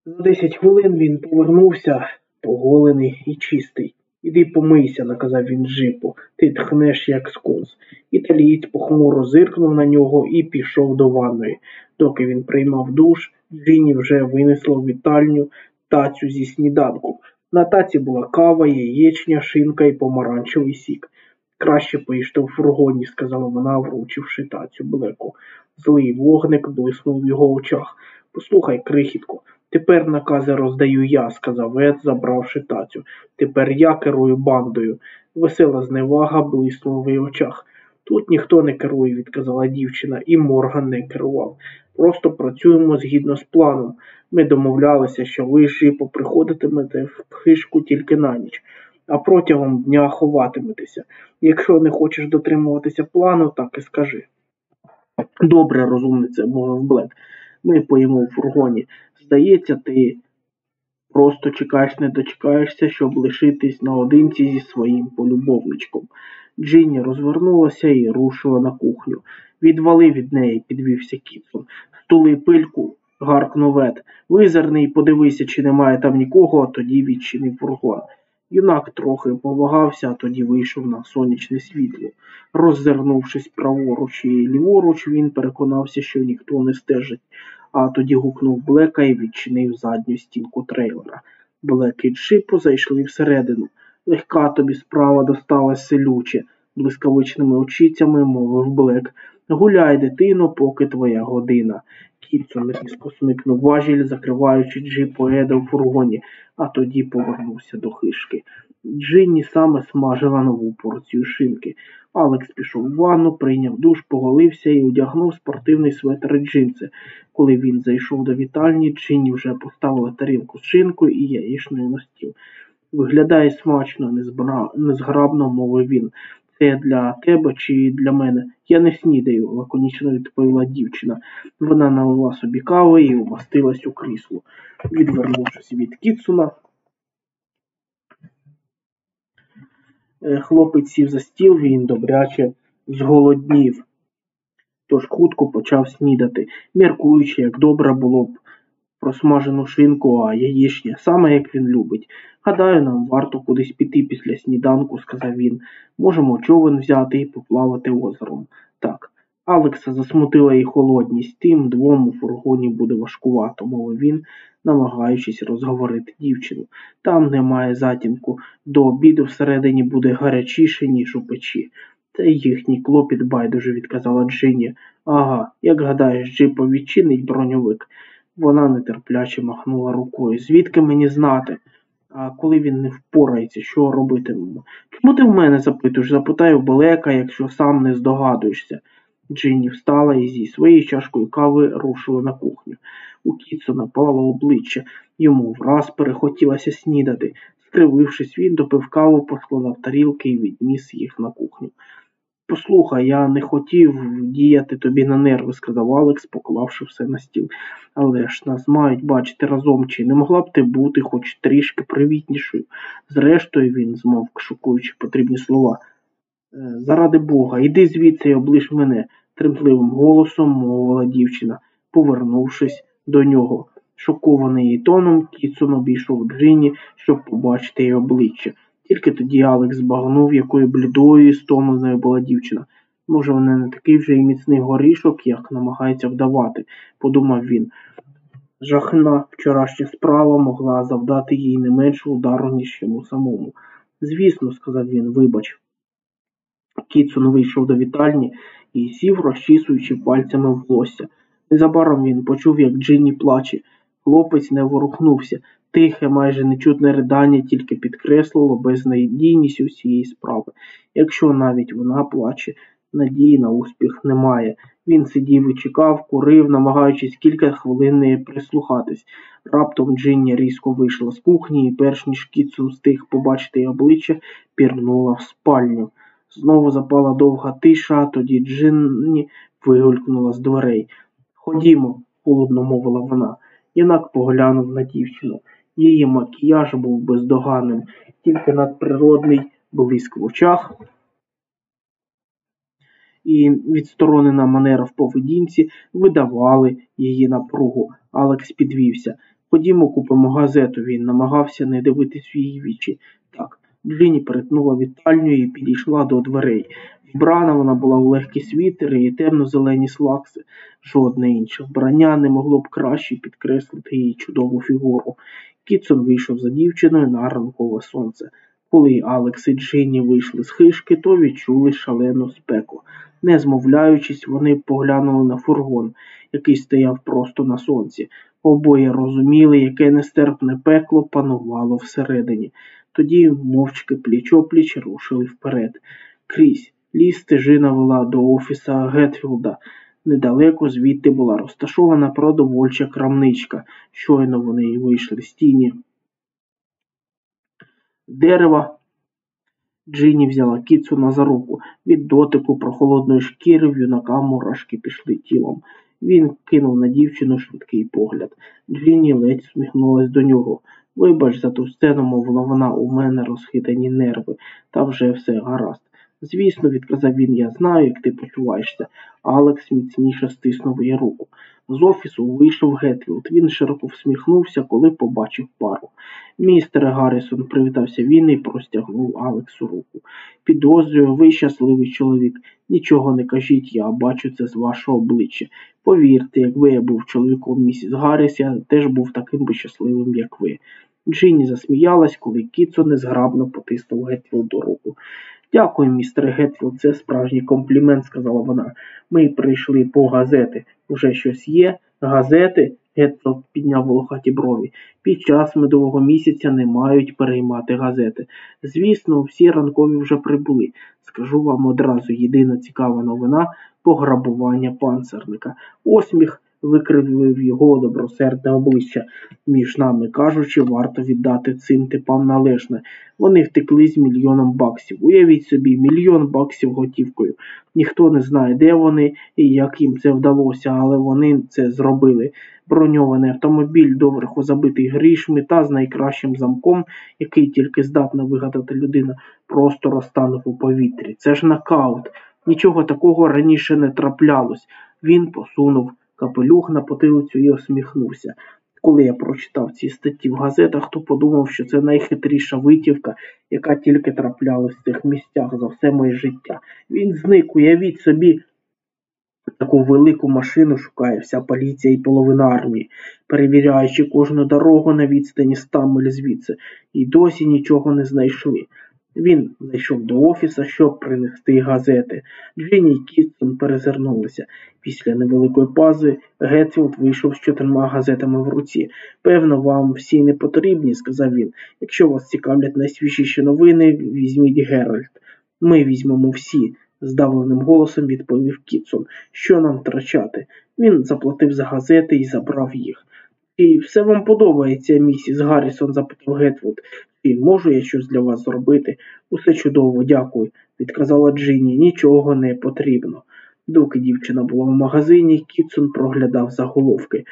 За десять хвилин він повернувся, поголений і чистий. Іди помийся, наказав він джипу, ти тхнеш, як скунс. Італієць похмуро зиркнув на нього і пішов до ванної. Доки він приймав душ, Джинні вже винесла в вітальню тацю зі сніданку. На таці була кава, яєчня, шинка і помаранчевий сік. Краще поїжте у фургоні, сказала вона, вручивши тацю Блеку. Злий вогник блиснув в його очах. Послухай, крихітко, тепер накази роздаю я, сказав Ед, забравши тацю. Тепер я керую бандою. Весела зневага блиснула в її очах. Тут ніхто не керує, відказала дівчина, і Морган не керував. Просто працюємо згідно з планом. Ми домовлялися, що ви ж поприходитимете в хишку тільки на ніч, а протягом дня ховатиметеся. Якщо не хочеш дотримуватися плану, так і скажи. Добре, розумнице, мовив Блек. Ми поїмо в фургоні. Здається, ти просто чекаєш, не дочекаєшся, щоб лишитись наодинці зі своїм полюбовничком. Джинні розвернулася і рушила на кухню. Відвали від неї, підвівся Кітсон. Стули пильку, гаркнув Ед. Визирни подивися, чи немає там нікого, а тоді відчинив фургон. Юнак трохи повагався, а тоді вийшов на сонячне світло. Роззирнувшись праворуч і ліворуч, він переконався, що ніхто не стежить, а тоді гукнув Блека і відчинив задню стінку трейлера. Блек і Джипу зайшли всередину. Легка тобі справа досталась селюче, блискавичними очицями мовив Блек. Гуляй, дитино, поки твоя година. Кітсон різко смикнув важіль, закриваючи джипу Еда в фургоні, а тоді повернувся до хишки. Джинні саме смажила нову порцію шинки. Алекс пішов в ванну, прийняв душ, поголився і одягнув спортивний светр і джинси. Коли він зайшов до вітальні, Джинні вже поставила тарілку з шинкою і яєчною на стіл. Виглядає смачно, незграбно мовив він. Це для тебе чи для мене? Я не снідаю, лаконічно відповіла дівчина. Вона налила собі кави і умастилась у крісло. Відвернувшись від Кітсуна, е, хлопець сів за стіл, він добряче зголоднів. Тож хутко почав снідати, міркуючи, як добре було б просмажену шинку, а яєчня, саме як він любить. Гадаю, нам варто кудись піти після сніданку, сказав він. Можемо човен взяти і поплавати озером. Так. Алекса засмутила її холодність, тим двом у фургоні буде важкувато, мовив він, намагаючись розговорити дівчину. Там немає затінку, до обіду всередині буде гарячіше, ніж у печі. Це їхній клопіт байдуже, відказала Джині. Ага, як гадаєш, Джипо відчинить броньовик. Вона нетерпляче махнула рукою. Звідки мені знати? А коли він не впорається, що робитимемо? Чому ти в мене запитуєш? Запитаю Белека, якщо сам не здогадуєшся. Джинні встала і зі своєю чашкою кави рушила на кухню. У Кітсона палало обличчя, йому враз перехотілося снідати. Скривившись, він допив каву, поскладав тарілки і відніс їх на кухню. Послухай, я не хотів діяти тобі на нерви, сказав Алекс, поклавши все на стіл. Але ж нас мають бачити разом, чи не могла б ти бути хоч трішки привітнішою. Зрештою, він змовк, шукуючи потрібні слова. «Е, Заради Бога, іди звідси і облиш мене, тремтливим голосом мовила дівчина, повернувшись до нього. Шокований її тоном, Кітсон обійшов Джинні, щоб побачити її обличчя. Тільки тоді Алекс збагнув, якою блідою і стомленою була дівчина. Може, вона не такий вже й міцний горішок, як намагається вдавати, подумав він. Жахна вчорашня справа могла завдати їй не менше удару, ніж йому самому. Звісно, сказав він, вибач. Кітсон вийшов до вітальні і сів, розчісуючи пальцями волосся. Незабаром він почув, як Джинні плаче. Хлопець не ворухнувся. Тихе, майже нечутне ридання тільки підкреслило безнадійність усієї справи. Якщо навіть вона плаче, надії на успіх немає. Він сидів і чекав, курив, намагаючись кілька хвилин не прислухатись. Раптом Джинні різко вийшла з кухні і, перш ніж Кітсон встиг побачити її обличчя, пірнула в спальню. Знову запала довга тиша, тоді Джинні вигулькнула з дверей. Ходімо, холодно мовила вона. Юнак поглянув на дівчину. Її макіяж був бездоганним, тільки надприродний блиск в очах і відсторонена манера в поведінці видавали її напругу. Алекс підвівся. Ходімо, купимо газету. Він намагався не дивитись в її вічі. Так, Джині перетнула вітальню і підійшла до дверей. Вбрана вона була в легкі світери і темно-зелені слакси. Жодне інше вбрання не могло б краще підкреслити її чудову фігуру. Кітсон вийшов за дівчиною на ранкове сонце. Коли Алекс і Джинні вийшли з хишки, то відчули шалену спеку. Не змовляючись, вони поглянули на фургон, який стояв просто на сонці. Обоє розуміли, яке нестерпне пекло панувало всередині. Тоді мовчки пліч-опліч рушили вперед. Крізь ліс стежина вела до офіса Гетфілда. Недалеко звідти була розташована продовольча крамничка. Щойно вони й вийшли з тіні. Дерева Джині взяла Кіцуна за руку. Від дотику прохолодної шкіри в юнака мурашки пішли тілом. Він кинув на дівчину швидкий погляд. Джині ледь усміхнулась до нього. Вибач за ту сцену, мовила вона, у мене розхитані нерви, та вже все гаразд. Звісно, відказав він, я знаю, як ти почуваєшся. Алекс міцніше стиснув її руку. З офісу вийшов Гетфілд. Він широко всміхнувся, коли побачив пару. Містере Гаррісон, привітався він і простягнув Алексу руку. Підозрюю, ви щасливий чоловік. Нічого не кажіть, я бачу це з вашого обличчя. Повірте, якби я був чоловіком місіс Гаррісон, я теж був таким би щасливим, як ви. Джині засміялась, коли Кітсон незграбно потиснув Гетфілду руку. Дякую, містере Гетфілд, це справжній комплімент, сказала вона. Ми прийшли по газети. Уже щось є? Газети? Гетфілд підняв волохаті брові. Під час медового місяця не мають переймати газети. Звісно, всі ранкові вже прибули. Скажу вам одразу єдина цікава новина пограбування панцерника. Осміх викривив його добросердне обличчя. Між нами кажучи, варто віддати цим типам належне. Вони втекли з мільйоном баксів. Уявіть собі, мільйон баксів готівкою. Ніхто не знає, де вони і як їм це вдалося, але вони це зробили. Броньований автомобіль, доверху забитий грішми та з найкращим замком, який тільки здатна вигадати людина, просто розтанув у повітрі. Це ж нокаут. Нічого такого раніше не траплялось. Він посунув капелюх на потилицю і усміхнувся. Коли я прочитав ці статті в газетах, то подумав, що це найхитріша витівка, яка тільки траплялась в цих місцях за все моє життя. Він зник, уявіть собі, таку велику машину шукає вся поліція і половина армії, перевіряючи кожну дорогу на відстані ста миль звідси, і досі нічого не знайшли. Він зайшов до офіса, щоб принести газети. Джині й Кітсон перезирнулися. Після невеликої паузи Гетфілд вийшов з чотирма газетами в руці. Певно, вам всі не потрібні, сказав він. Якщо вас цікавлять найсвіжіші новини, візьміть Геральд. Ми візьмемо всі. здавленим голосом відповів Кітсон. Що нам втрачати? Він заплатив за газети і забрав їх. І все вам подобається, місіс Гаррісон? запитав Гетвуд. І можу я щось для вас зробити? Усе чудово, дякую, відказала Джинні. Нічого не потрібно. Доки дівчина була в магазині, Кітсон проглядав заголовки.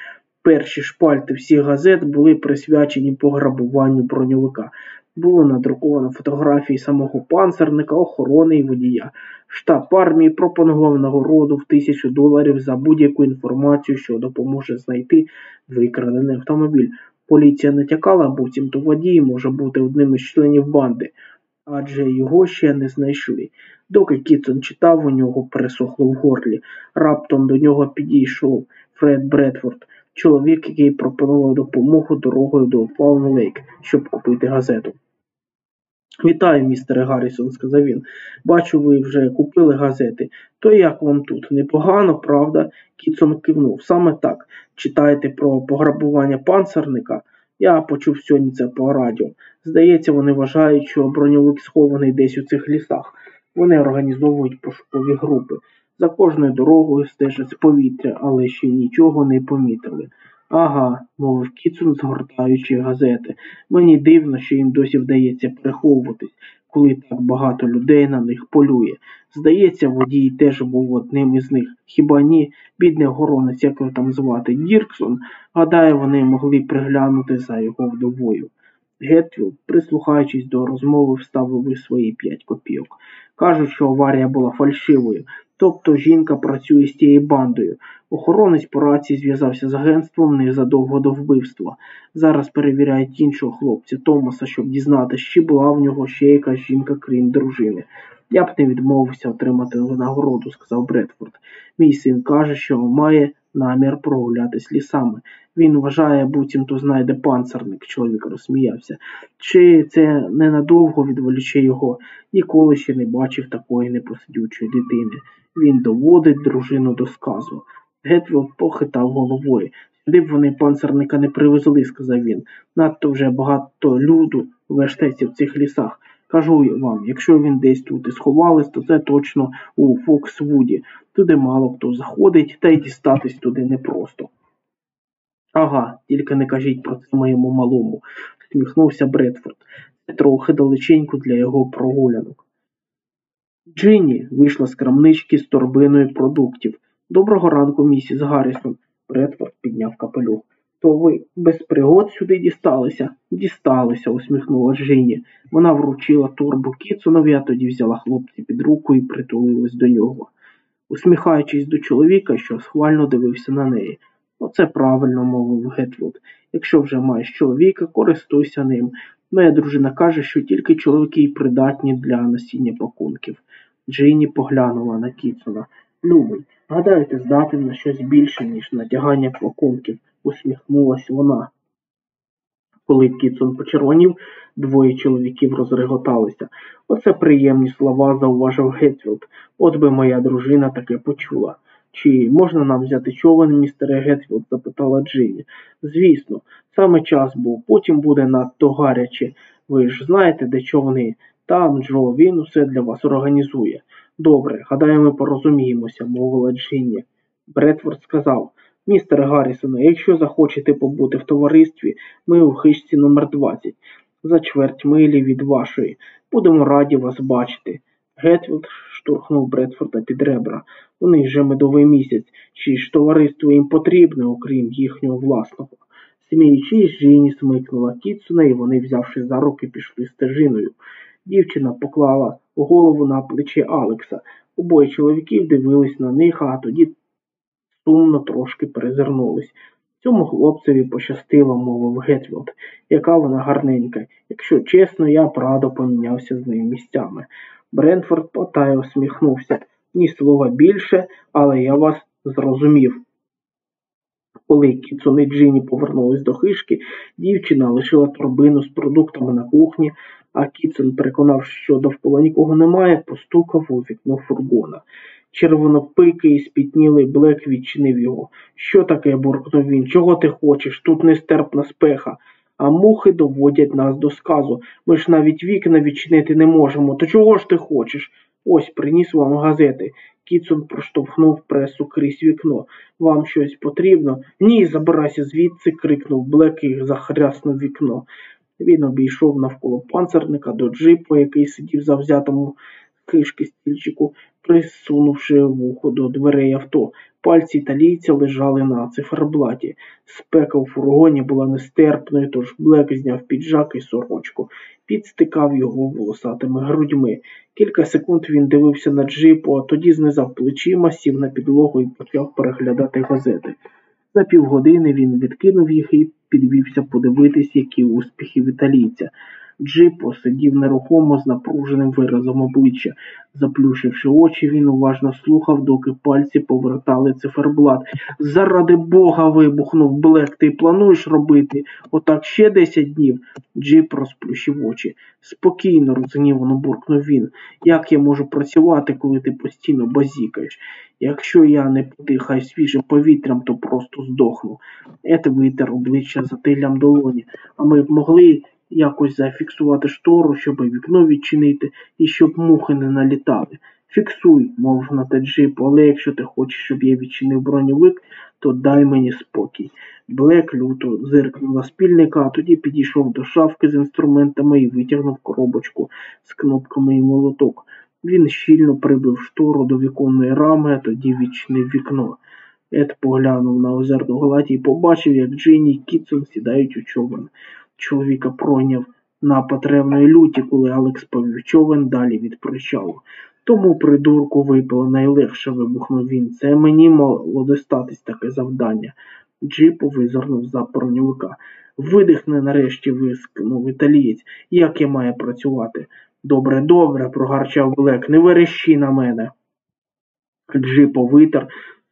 Перші шпальти всіх газет були присвячені пограбуванню броньовика. Було надруковано фотографії самого панцерника, охорони і водія. Штаб армії пропонував нагороду в тисячу доларів за будь-яку інформацію, що допоможе знайти викрадений автомобіль. Поліція натякала, буцімто водій може бути одним із членів банди, адже його ще не знайшли. Доки Кітсон читав, у нього пересохло в горлі. Раптом до нього підійшов Фред Бредфорд, чоловік, який пропонував допомогу дорогою до Фаун щоб купити газету. Вітаю, містере Гаррісон, сказав він. Бачу, ви вже купили газети. То як вам тут? Непогано, правда? Кітсон кивнув. Саме так. Читаєте про пограбування панцерника? Я почув сьогодні це по радіо. Здається, вони вважають, що броньовик схований десь у цих лісах. Вони організовують пошукові групи. За кожною дорогою стежать повітря, але ще нічого не помітили. Ага, мовив Кіцун, згортаючи газети. Мені дивно, що їм досі вдається переховуватись, коли так багато людей на них полює. Здається, водій теж був одним із них. Хіба ні, бідний охоронець, як його там звати, Дірксон, гадаю, вони могли приглянути за його вдовою. Гетфілд, прислухаючись до розмови, вставив свої п'ять копійок. Кажуть, що аварія була фальшивою, тобто жінка працює з тією бандою. Охоронець по рації зв'язався з агентством незадовго до вбивства. Зараз перевіряють іншого хлопця Томаса, щоб дізнатися, чи була в нього ще якась жінка, крім дружини. Я б не відмовився отримати нагороду, сказав Бредфорд. Мій син каже, що має намір прогулятись лісами. Він вважає, буцімто знайде панцерник, чоловік розсміявся. Чи це ненадовго відволіче його, ніколи ще не бачив такої непосидючої дитини. Він доводить дружину до сказу. Гетфілд похитав головою. Сюди б вони панцерника не привезли, сказав він. Надто вже багато люду вештається в цих лісах. Кажу вам, якщо він десь тут і сховались, то це точно у Фоксвуді. Туди мало хто заходить, та й дістатись туди непросто. Ага, тільки не кажіть про це моєму малому, сміхнувся Бредфорд. Трохи далеченько для його прогулянок. Джинні вийшла з крамнички з торбиною продуктів. Доброго ранку, місіс Гаррісон. Бредфорд підняв капелюх. То ви без пригод сюди дісталися? Дісталися, усміхнула Джинні. Вона вручила торбу Кіцунові, а тоді взяла хлопця під руку і притулилась до нього, усміхаючись до чоловіка, що схвально дивився на неї. Оце правильно, мовив Гетвуд. Якщо вже маєш чоловіка, користуйся ним. Моя дружина каже, що тільки чоловіки й придатні для носіння пакунків. Джині поглянула на Кітсона. Любий, гадаю, ти здатен на щось більше, ніж натягання пакунків, усміхнулась вона. Коли Кітсон почервонів, двоє чоловіків розреготалися. Оце приємні слова, зауважив Гетфілд. От би моя дружина таке почула. Чи можна нам взяти човен, містере Гетфілд? запитала Джині. Звісно, саме час був, потім буде надто гаряче. Ви ж знаєте, де човни? Там, Джо, він усе для вас організує. Добре, гадаю, ми порозуміємося, мовила Джині. Бредфорд сказав Містер Гаррісоне, якщо захочете побути в товаристві, ми у хижці номер 20 за чверть милі від вашої. Будемо раді вас бачити. Гетфілд штурхнув Бредфорда під ребра. У них же медовий місяць, чи ж товариство їм потрібне, окрім їхнього власного. Сміючись, Джині смикнула Кітсона, і вони, взявшись за руки, пішли стежиною. Дівчина поклала голову на плечі Алекса. Обоє чоловіків дивились на них, а тоді сумно трошки перезирнулись. Цьому хлопцеві пощастило, мовив Гетфілд, яка вона гарненька. Якщо чесно, я б радо помінявся з ним місцями. Бренфорд потає усміхнувся. Ні слова більше, але я вас зрозумів. Коли кіцуни Джині повернулись до хишки, дівчина лишила торбину з продуктами на кухні, а Кіцин, переконавши, що довкола нікого немає, постукав у вікно фургона. Червонопикий, спітнілий Блек відчинив його. Що таке? буркнув він. Чого ти хочеш? Тут нестерпна спеха. А мухи доводять нас до сказу. Ми ж навіть вікна відчинити не можемо. То чого ж ти хочеш? Ось приніс вам газети. Кіцун проштовхнув пресу крізь вікно. Вам щось потрібно? Ні, забирайся звідси, крикнув Блек і захряснув вікно. Він обійшов навколо панцерника до джипу, який сидів завзятому кишки стільчику, присунувши вухо до дверей авто. Пальці італійця лежали на циферблаті. Спека у фургоні була нестерпною, тож Блек зняв піджак і сорочку, підстикав його волосатими грудьми. Кілька секунд він дивився на джипу, а тоді знизав плечима, сів на підлогу і почав переглядати газети. За півгодини він відкинув їх і підвівся подивитись, які успіхи в італійця. Джипо сидів нерухомо з напруженим виразом обличчя. Заплющивши очі, він уважно слухав, доки пальці повертали циферблат. Заради бога. вибухнув Блек. Ти плануєш робити отак ще десять днів? Джип розплющив очі. Спокійно, розгнівано буркнув він. Як я можу працювати, коли ти постійно базікаєш? Якщо я не подихаю свіжим повітрям, то просто здохну. Ет витер обличчя затиллям долоні. А ми б могли якось зафіксувати штору, щоб вікно відчинити і щоб мухи не налітали. Фіксуй, мовив на джип, але якщо ти хочеш, щоб я відчинив броньовик, то дай мені спокій. Блек люто зиркнув на спільника, а тоді підійшов до шафки з інструментами і витягнув коробочку з кнопками і молоток. Він щільно прибив штору до віконної рами, а тоді відчинив вікно. Ед поглянув на озерну гладі і побачив, як Джинні і Кітсон сідають у човен. Чоловіка пройняв напад ревної люті, коли Алекс повів човен далі від причалу. Тому придурку випало найлегше, вибухнув він. Це мені мало достатись таке завдання. Джипу визирнув за броньовика. Видихне нарешті вискнув італієць. Як я маю працювати? Добре, добре, прогарчав Блек, не верещи на мене. Джипо витер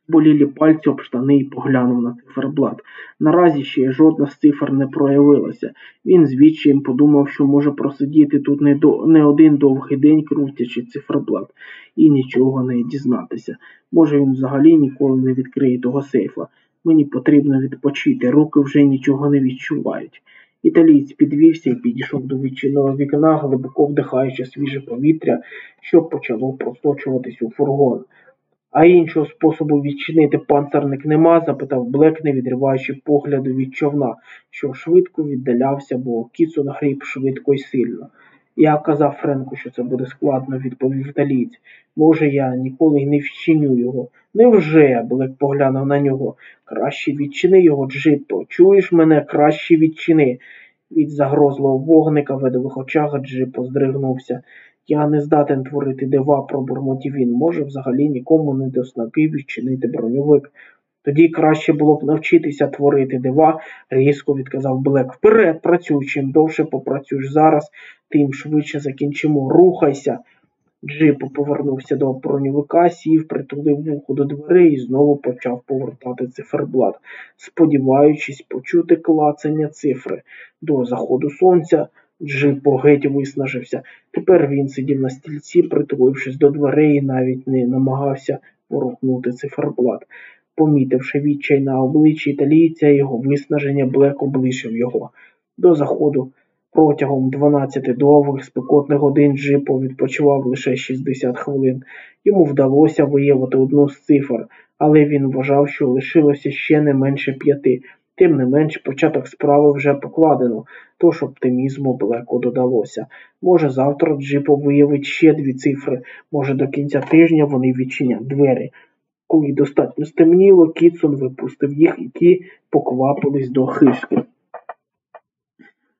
болілі пальці об штани і поглянув на циферблат. Наразі ще жодна з цифр не проявилася. Він з відчаєм подумав, що може просидіти тут не, до... не один довгий день, крутячи циферблат, і нічого не дізнатися. Може, він взагалі ніколи не відкриє того сейфа. Мені потрібно відпочити, руки вже нічого не відчувають. Італієць підвівся і підійшов до відчинного вікна, глибоко вдихаючи свіже повітря, що почало просочуватись у фургон. А іншого способу відчинити панцерник нема? запитав Блек, не відриваючи погляду від човна, що швидко віддалявся, бо Кіцун гріб швидко й сильно. Я казав Френку, що це буде складно, відповів італієць. Може, я ніколи й не вчиню його. Невже? Блек поглянув на нього. Краще відчини його, Джипо. Чуєш мене, краще відчини. Від загрозливого вогника в видових очах Джипо здригнувся. Я не здатен творити дива, пробурмотів він. Може взагалі нікому не до снаки відчинити броньовик. Тоді краще було б навчитися творити дива, різко відказав Блек. Вперед, працюй, чим довше попрацюєш зараз, тим швидше закінчимо. Рухайся. Джип повернувся до броньовика, сів, притулив вухо до дверей і знову почав повертати циферблат, сподіваючись почути клацання цифри. До заходу сонця Джипо геть виснажився. Тепер він сидів на стільці, притулившись до дверей і навіть не намагався ворухнути циферблат. Помітивши відчай на обличчі італійця, його виснаження Блек облишив його. До заходу протягом 12 довгих спекотних годин Джипо відпочивав лише 60 хвилин. Йому вдалося виявити одну з цифр, але він вважав, що лишилося ще не менше п'яти. Тим не менш, початок справи вже покладено, тож оптимізму Блеку додалося. Може, завтра Джипо виявить ще дві цифри, може до кінця тижня вони відчинять двері. Коли достатньо стемніло, Кітсон випустив їх і ті поквапились до хишки.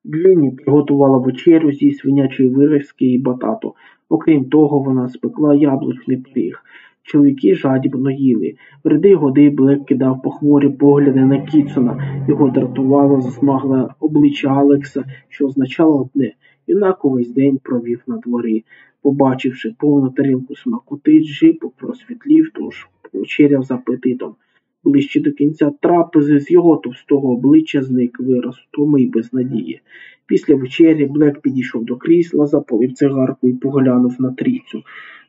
Джинні приготувала вечерю зі свинячої виразки і батату. Окрім того, вона спекла яблучний пиріг. Чоловіки жадібно їли. В ряди годи Блек кидав похмурі погляди на Кітсона. Його дратувало засмагле обличчя Алекса, що означало одне. Юнак увесь день провів на дворі. Побачивши повну тарілку смакоти, Джип просвітлів, тож повечеряв з апетитом. Ближче до кінця трапези з його товстого обличчя зник вираз втоми й безнадії. Після вечері Блек підійшов до крісла, запалив цигарку і поглянув на трійцю.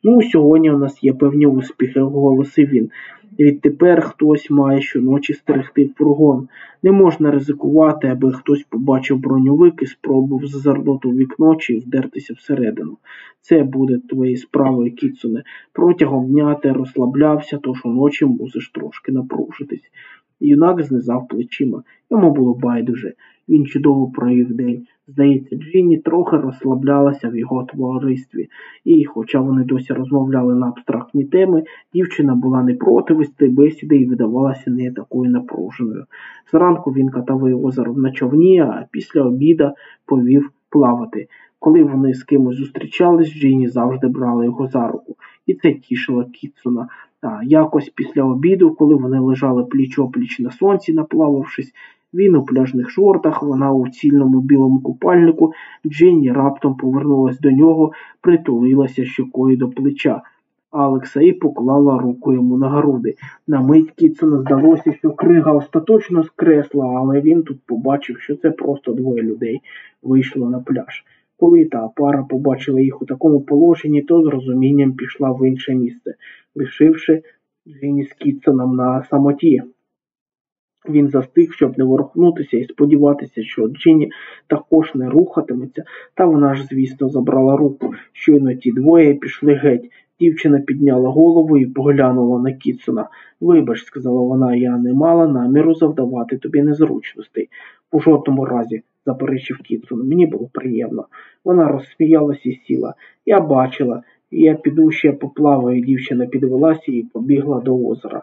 Ну, сьогодні у нас є певні успіхи, оголосив він. Відтепер хтось має щоночі стерегти фургон. Не можна ризикувати, аби хтось побачив броньовик і спробував зазирнути у вікно чи вдертися всередину. Це буде твоєю справою, Кіцуне. Протягом дня ти розслаблявся, тож уночі мусиш трошки напружитись. Юнак знизав плечима. Йому було байдуже. Він чудово провів день. Здається, Джинні трохи розслаблялася в його товаристві, і, хоча вони досі розмовляли на абстрактні теми, дівчина була не проти вести бесіди і видавалася не такою напруженою. Зранку він катав озеро на човні, а після обіда повів плавати. Коли вони з кимось зустрічались, Джинні завжди брала його за руку, і це тішило Кіцуна. А якось після обіду, коли вони лежали пліч опліч на сонці, наплававшись, він у пляжних шортах, вона у цільному білому купальнику, Джинні раптом повернулась до нього, притулилася щокою до плеча. Алекса і поклала руку йому на груди. На мить Кітсону здалося, що крига остаточно скресла, але він тут побачив, що це просто двоє людей вийшло на пляж. Коли та пара побачила їх у такому положенні, то з розумінням пішла в інше місце, лишивши Джині з Кітсоном на самоті. Він застиг, щоб не ворухнутися і сподіватися, що Джині також не рухатиметься, та вона ж, звісно, забрала руку. Щойно ті двоє пішли геть. Дівчина підняла голову і поглянула на Кітсона. Вибач, сказала вона, я не мала наміру завдавати тобі незручностей. У жодному разі, заперечив Кітсон, мені було приємно. Вона розсміялась і сіла. Я бачила, я піду ще поплаваю. Дівчина підвелася і побігла до озера.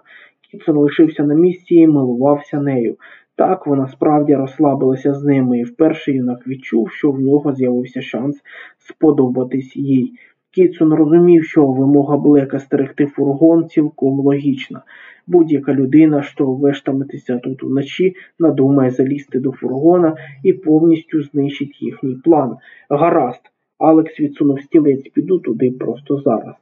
Кітсон лишився на місці і милувався нею. Так вона справді розслабилася з ними, і вперше юнак відчув, що в нього з'явився шанс сподобатись їй. Кітсон розумів, що вимога Блека стерегти фургон цілком логічна. Будь-яка людина, що вештаметься тут уночі, надумає залізти до фургона і повністю знищить їхній план. Гаразд, Алекс відсунув стілець, піду туди просто зараз.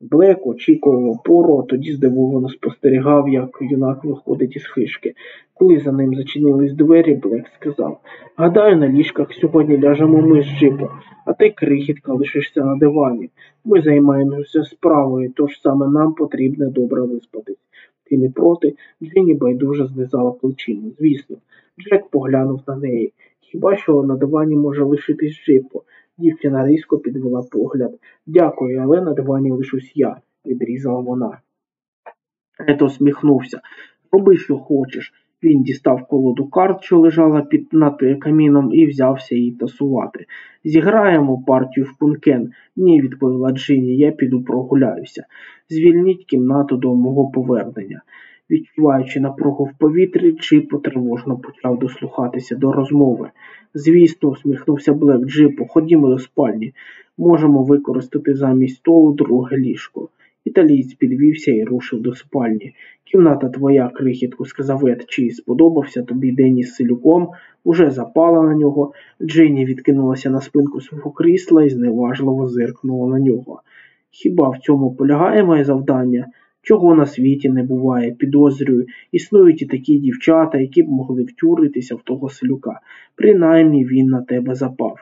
Блек очікував опору, а тоді здивовано спостерігав, як юнак виходить із хишки. Коли за ним зачинились двері, Блек сказав Гадаю, на ліжках сьогодні ляжемо ми з джипом, а ти, крихітка, лишишся на дивані. Ми займаємося справою, тож саме нам потрібно добре виспатись. Ти не проти, Джині байдуже знизала плечима. Звісно, Джек поглянув на неї. Хіба що на дивані може лишитись джипо? Дівчина різко підвела погляд. Дякую, але на дивані лишусь я, відрізала вона. Ето усміхнувся. Роби, що хочеш. Він дістав колоду карт, що лежала під над каміном, і взявся її тасувати. Зіграємо партію в пункен. Ні, відповіла Джині, я піду прогуляюся. Звільніть кімнату до мого повернення. Відчуваючи напругу в повітрі, Джипо тривожно почав дослухатися до розмови. Звісно, усміхнувся Блек Джипо, ходімо до спальні. Можемо використати замість столу друге ліжко. Італієць підвівся і рушив до спальні. Кімната твоя, крихітку, сказав Ед, чи сподобався тобі день із селюком, уже запала на нього. Джинні відкинулася на спинку свого крісла і зневажливо зиркнула на нього. Хіба в цьому полягає моє завдання? Чого на світі не буває, підозрюю, існують і такі дівчата, які б могли втюритися в того селюка. Принаймні він на тебе запав.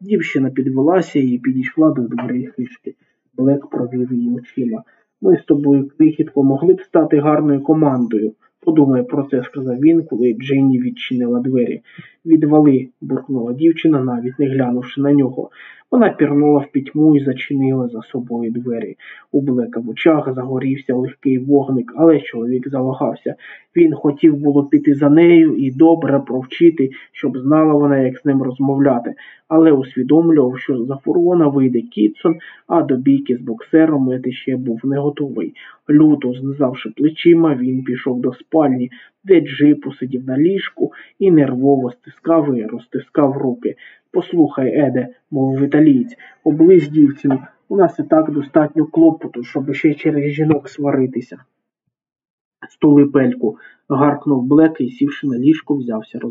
Дівчина підвелася і підійшла до дверей хишки. Блек провів її очима. Ми з тобою, крихітко, могли б стати гарною командою. Подумай про це, сказав він, коли Дженні відчинила двері. Відвали, буркнула дівчина, навіть не глянувши на нього. Вона пірнула в пітьму і зачинила за собою двері. У Блека в очах загорівся легкий вогник, але чоловік завагався. Він хотів було піти за нею і добре провчити, щоб знала вона, як з ним розмовляти, але усвідомлював, що за фургона вийде Кітсон, а до бійки з боксером Мити ще був не готовий. Люто знизавши плечима, він пішов до спальні, де Джип посидів на ліжку і нервово стискав і розтискав руки. Послухай, Еде, мовив італієць, облизь дівчину. У нас і так достатньо клопоту, щоб ще через жінок сваритися. Стули пельку, гаркнув Блек і, сівши на ліжку, взявся роздавати.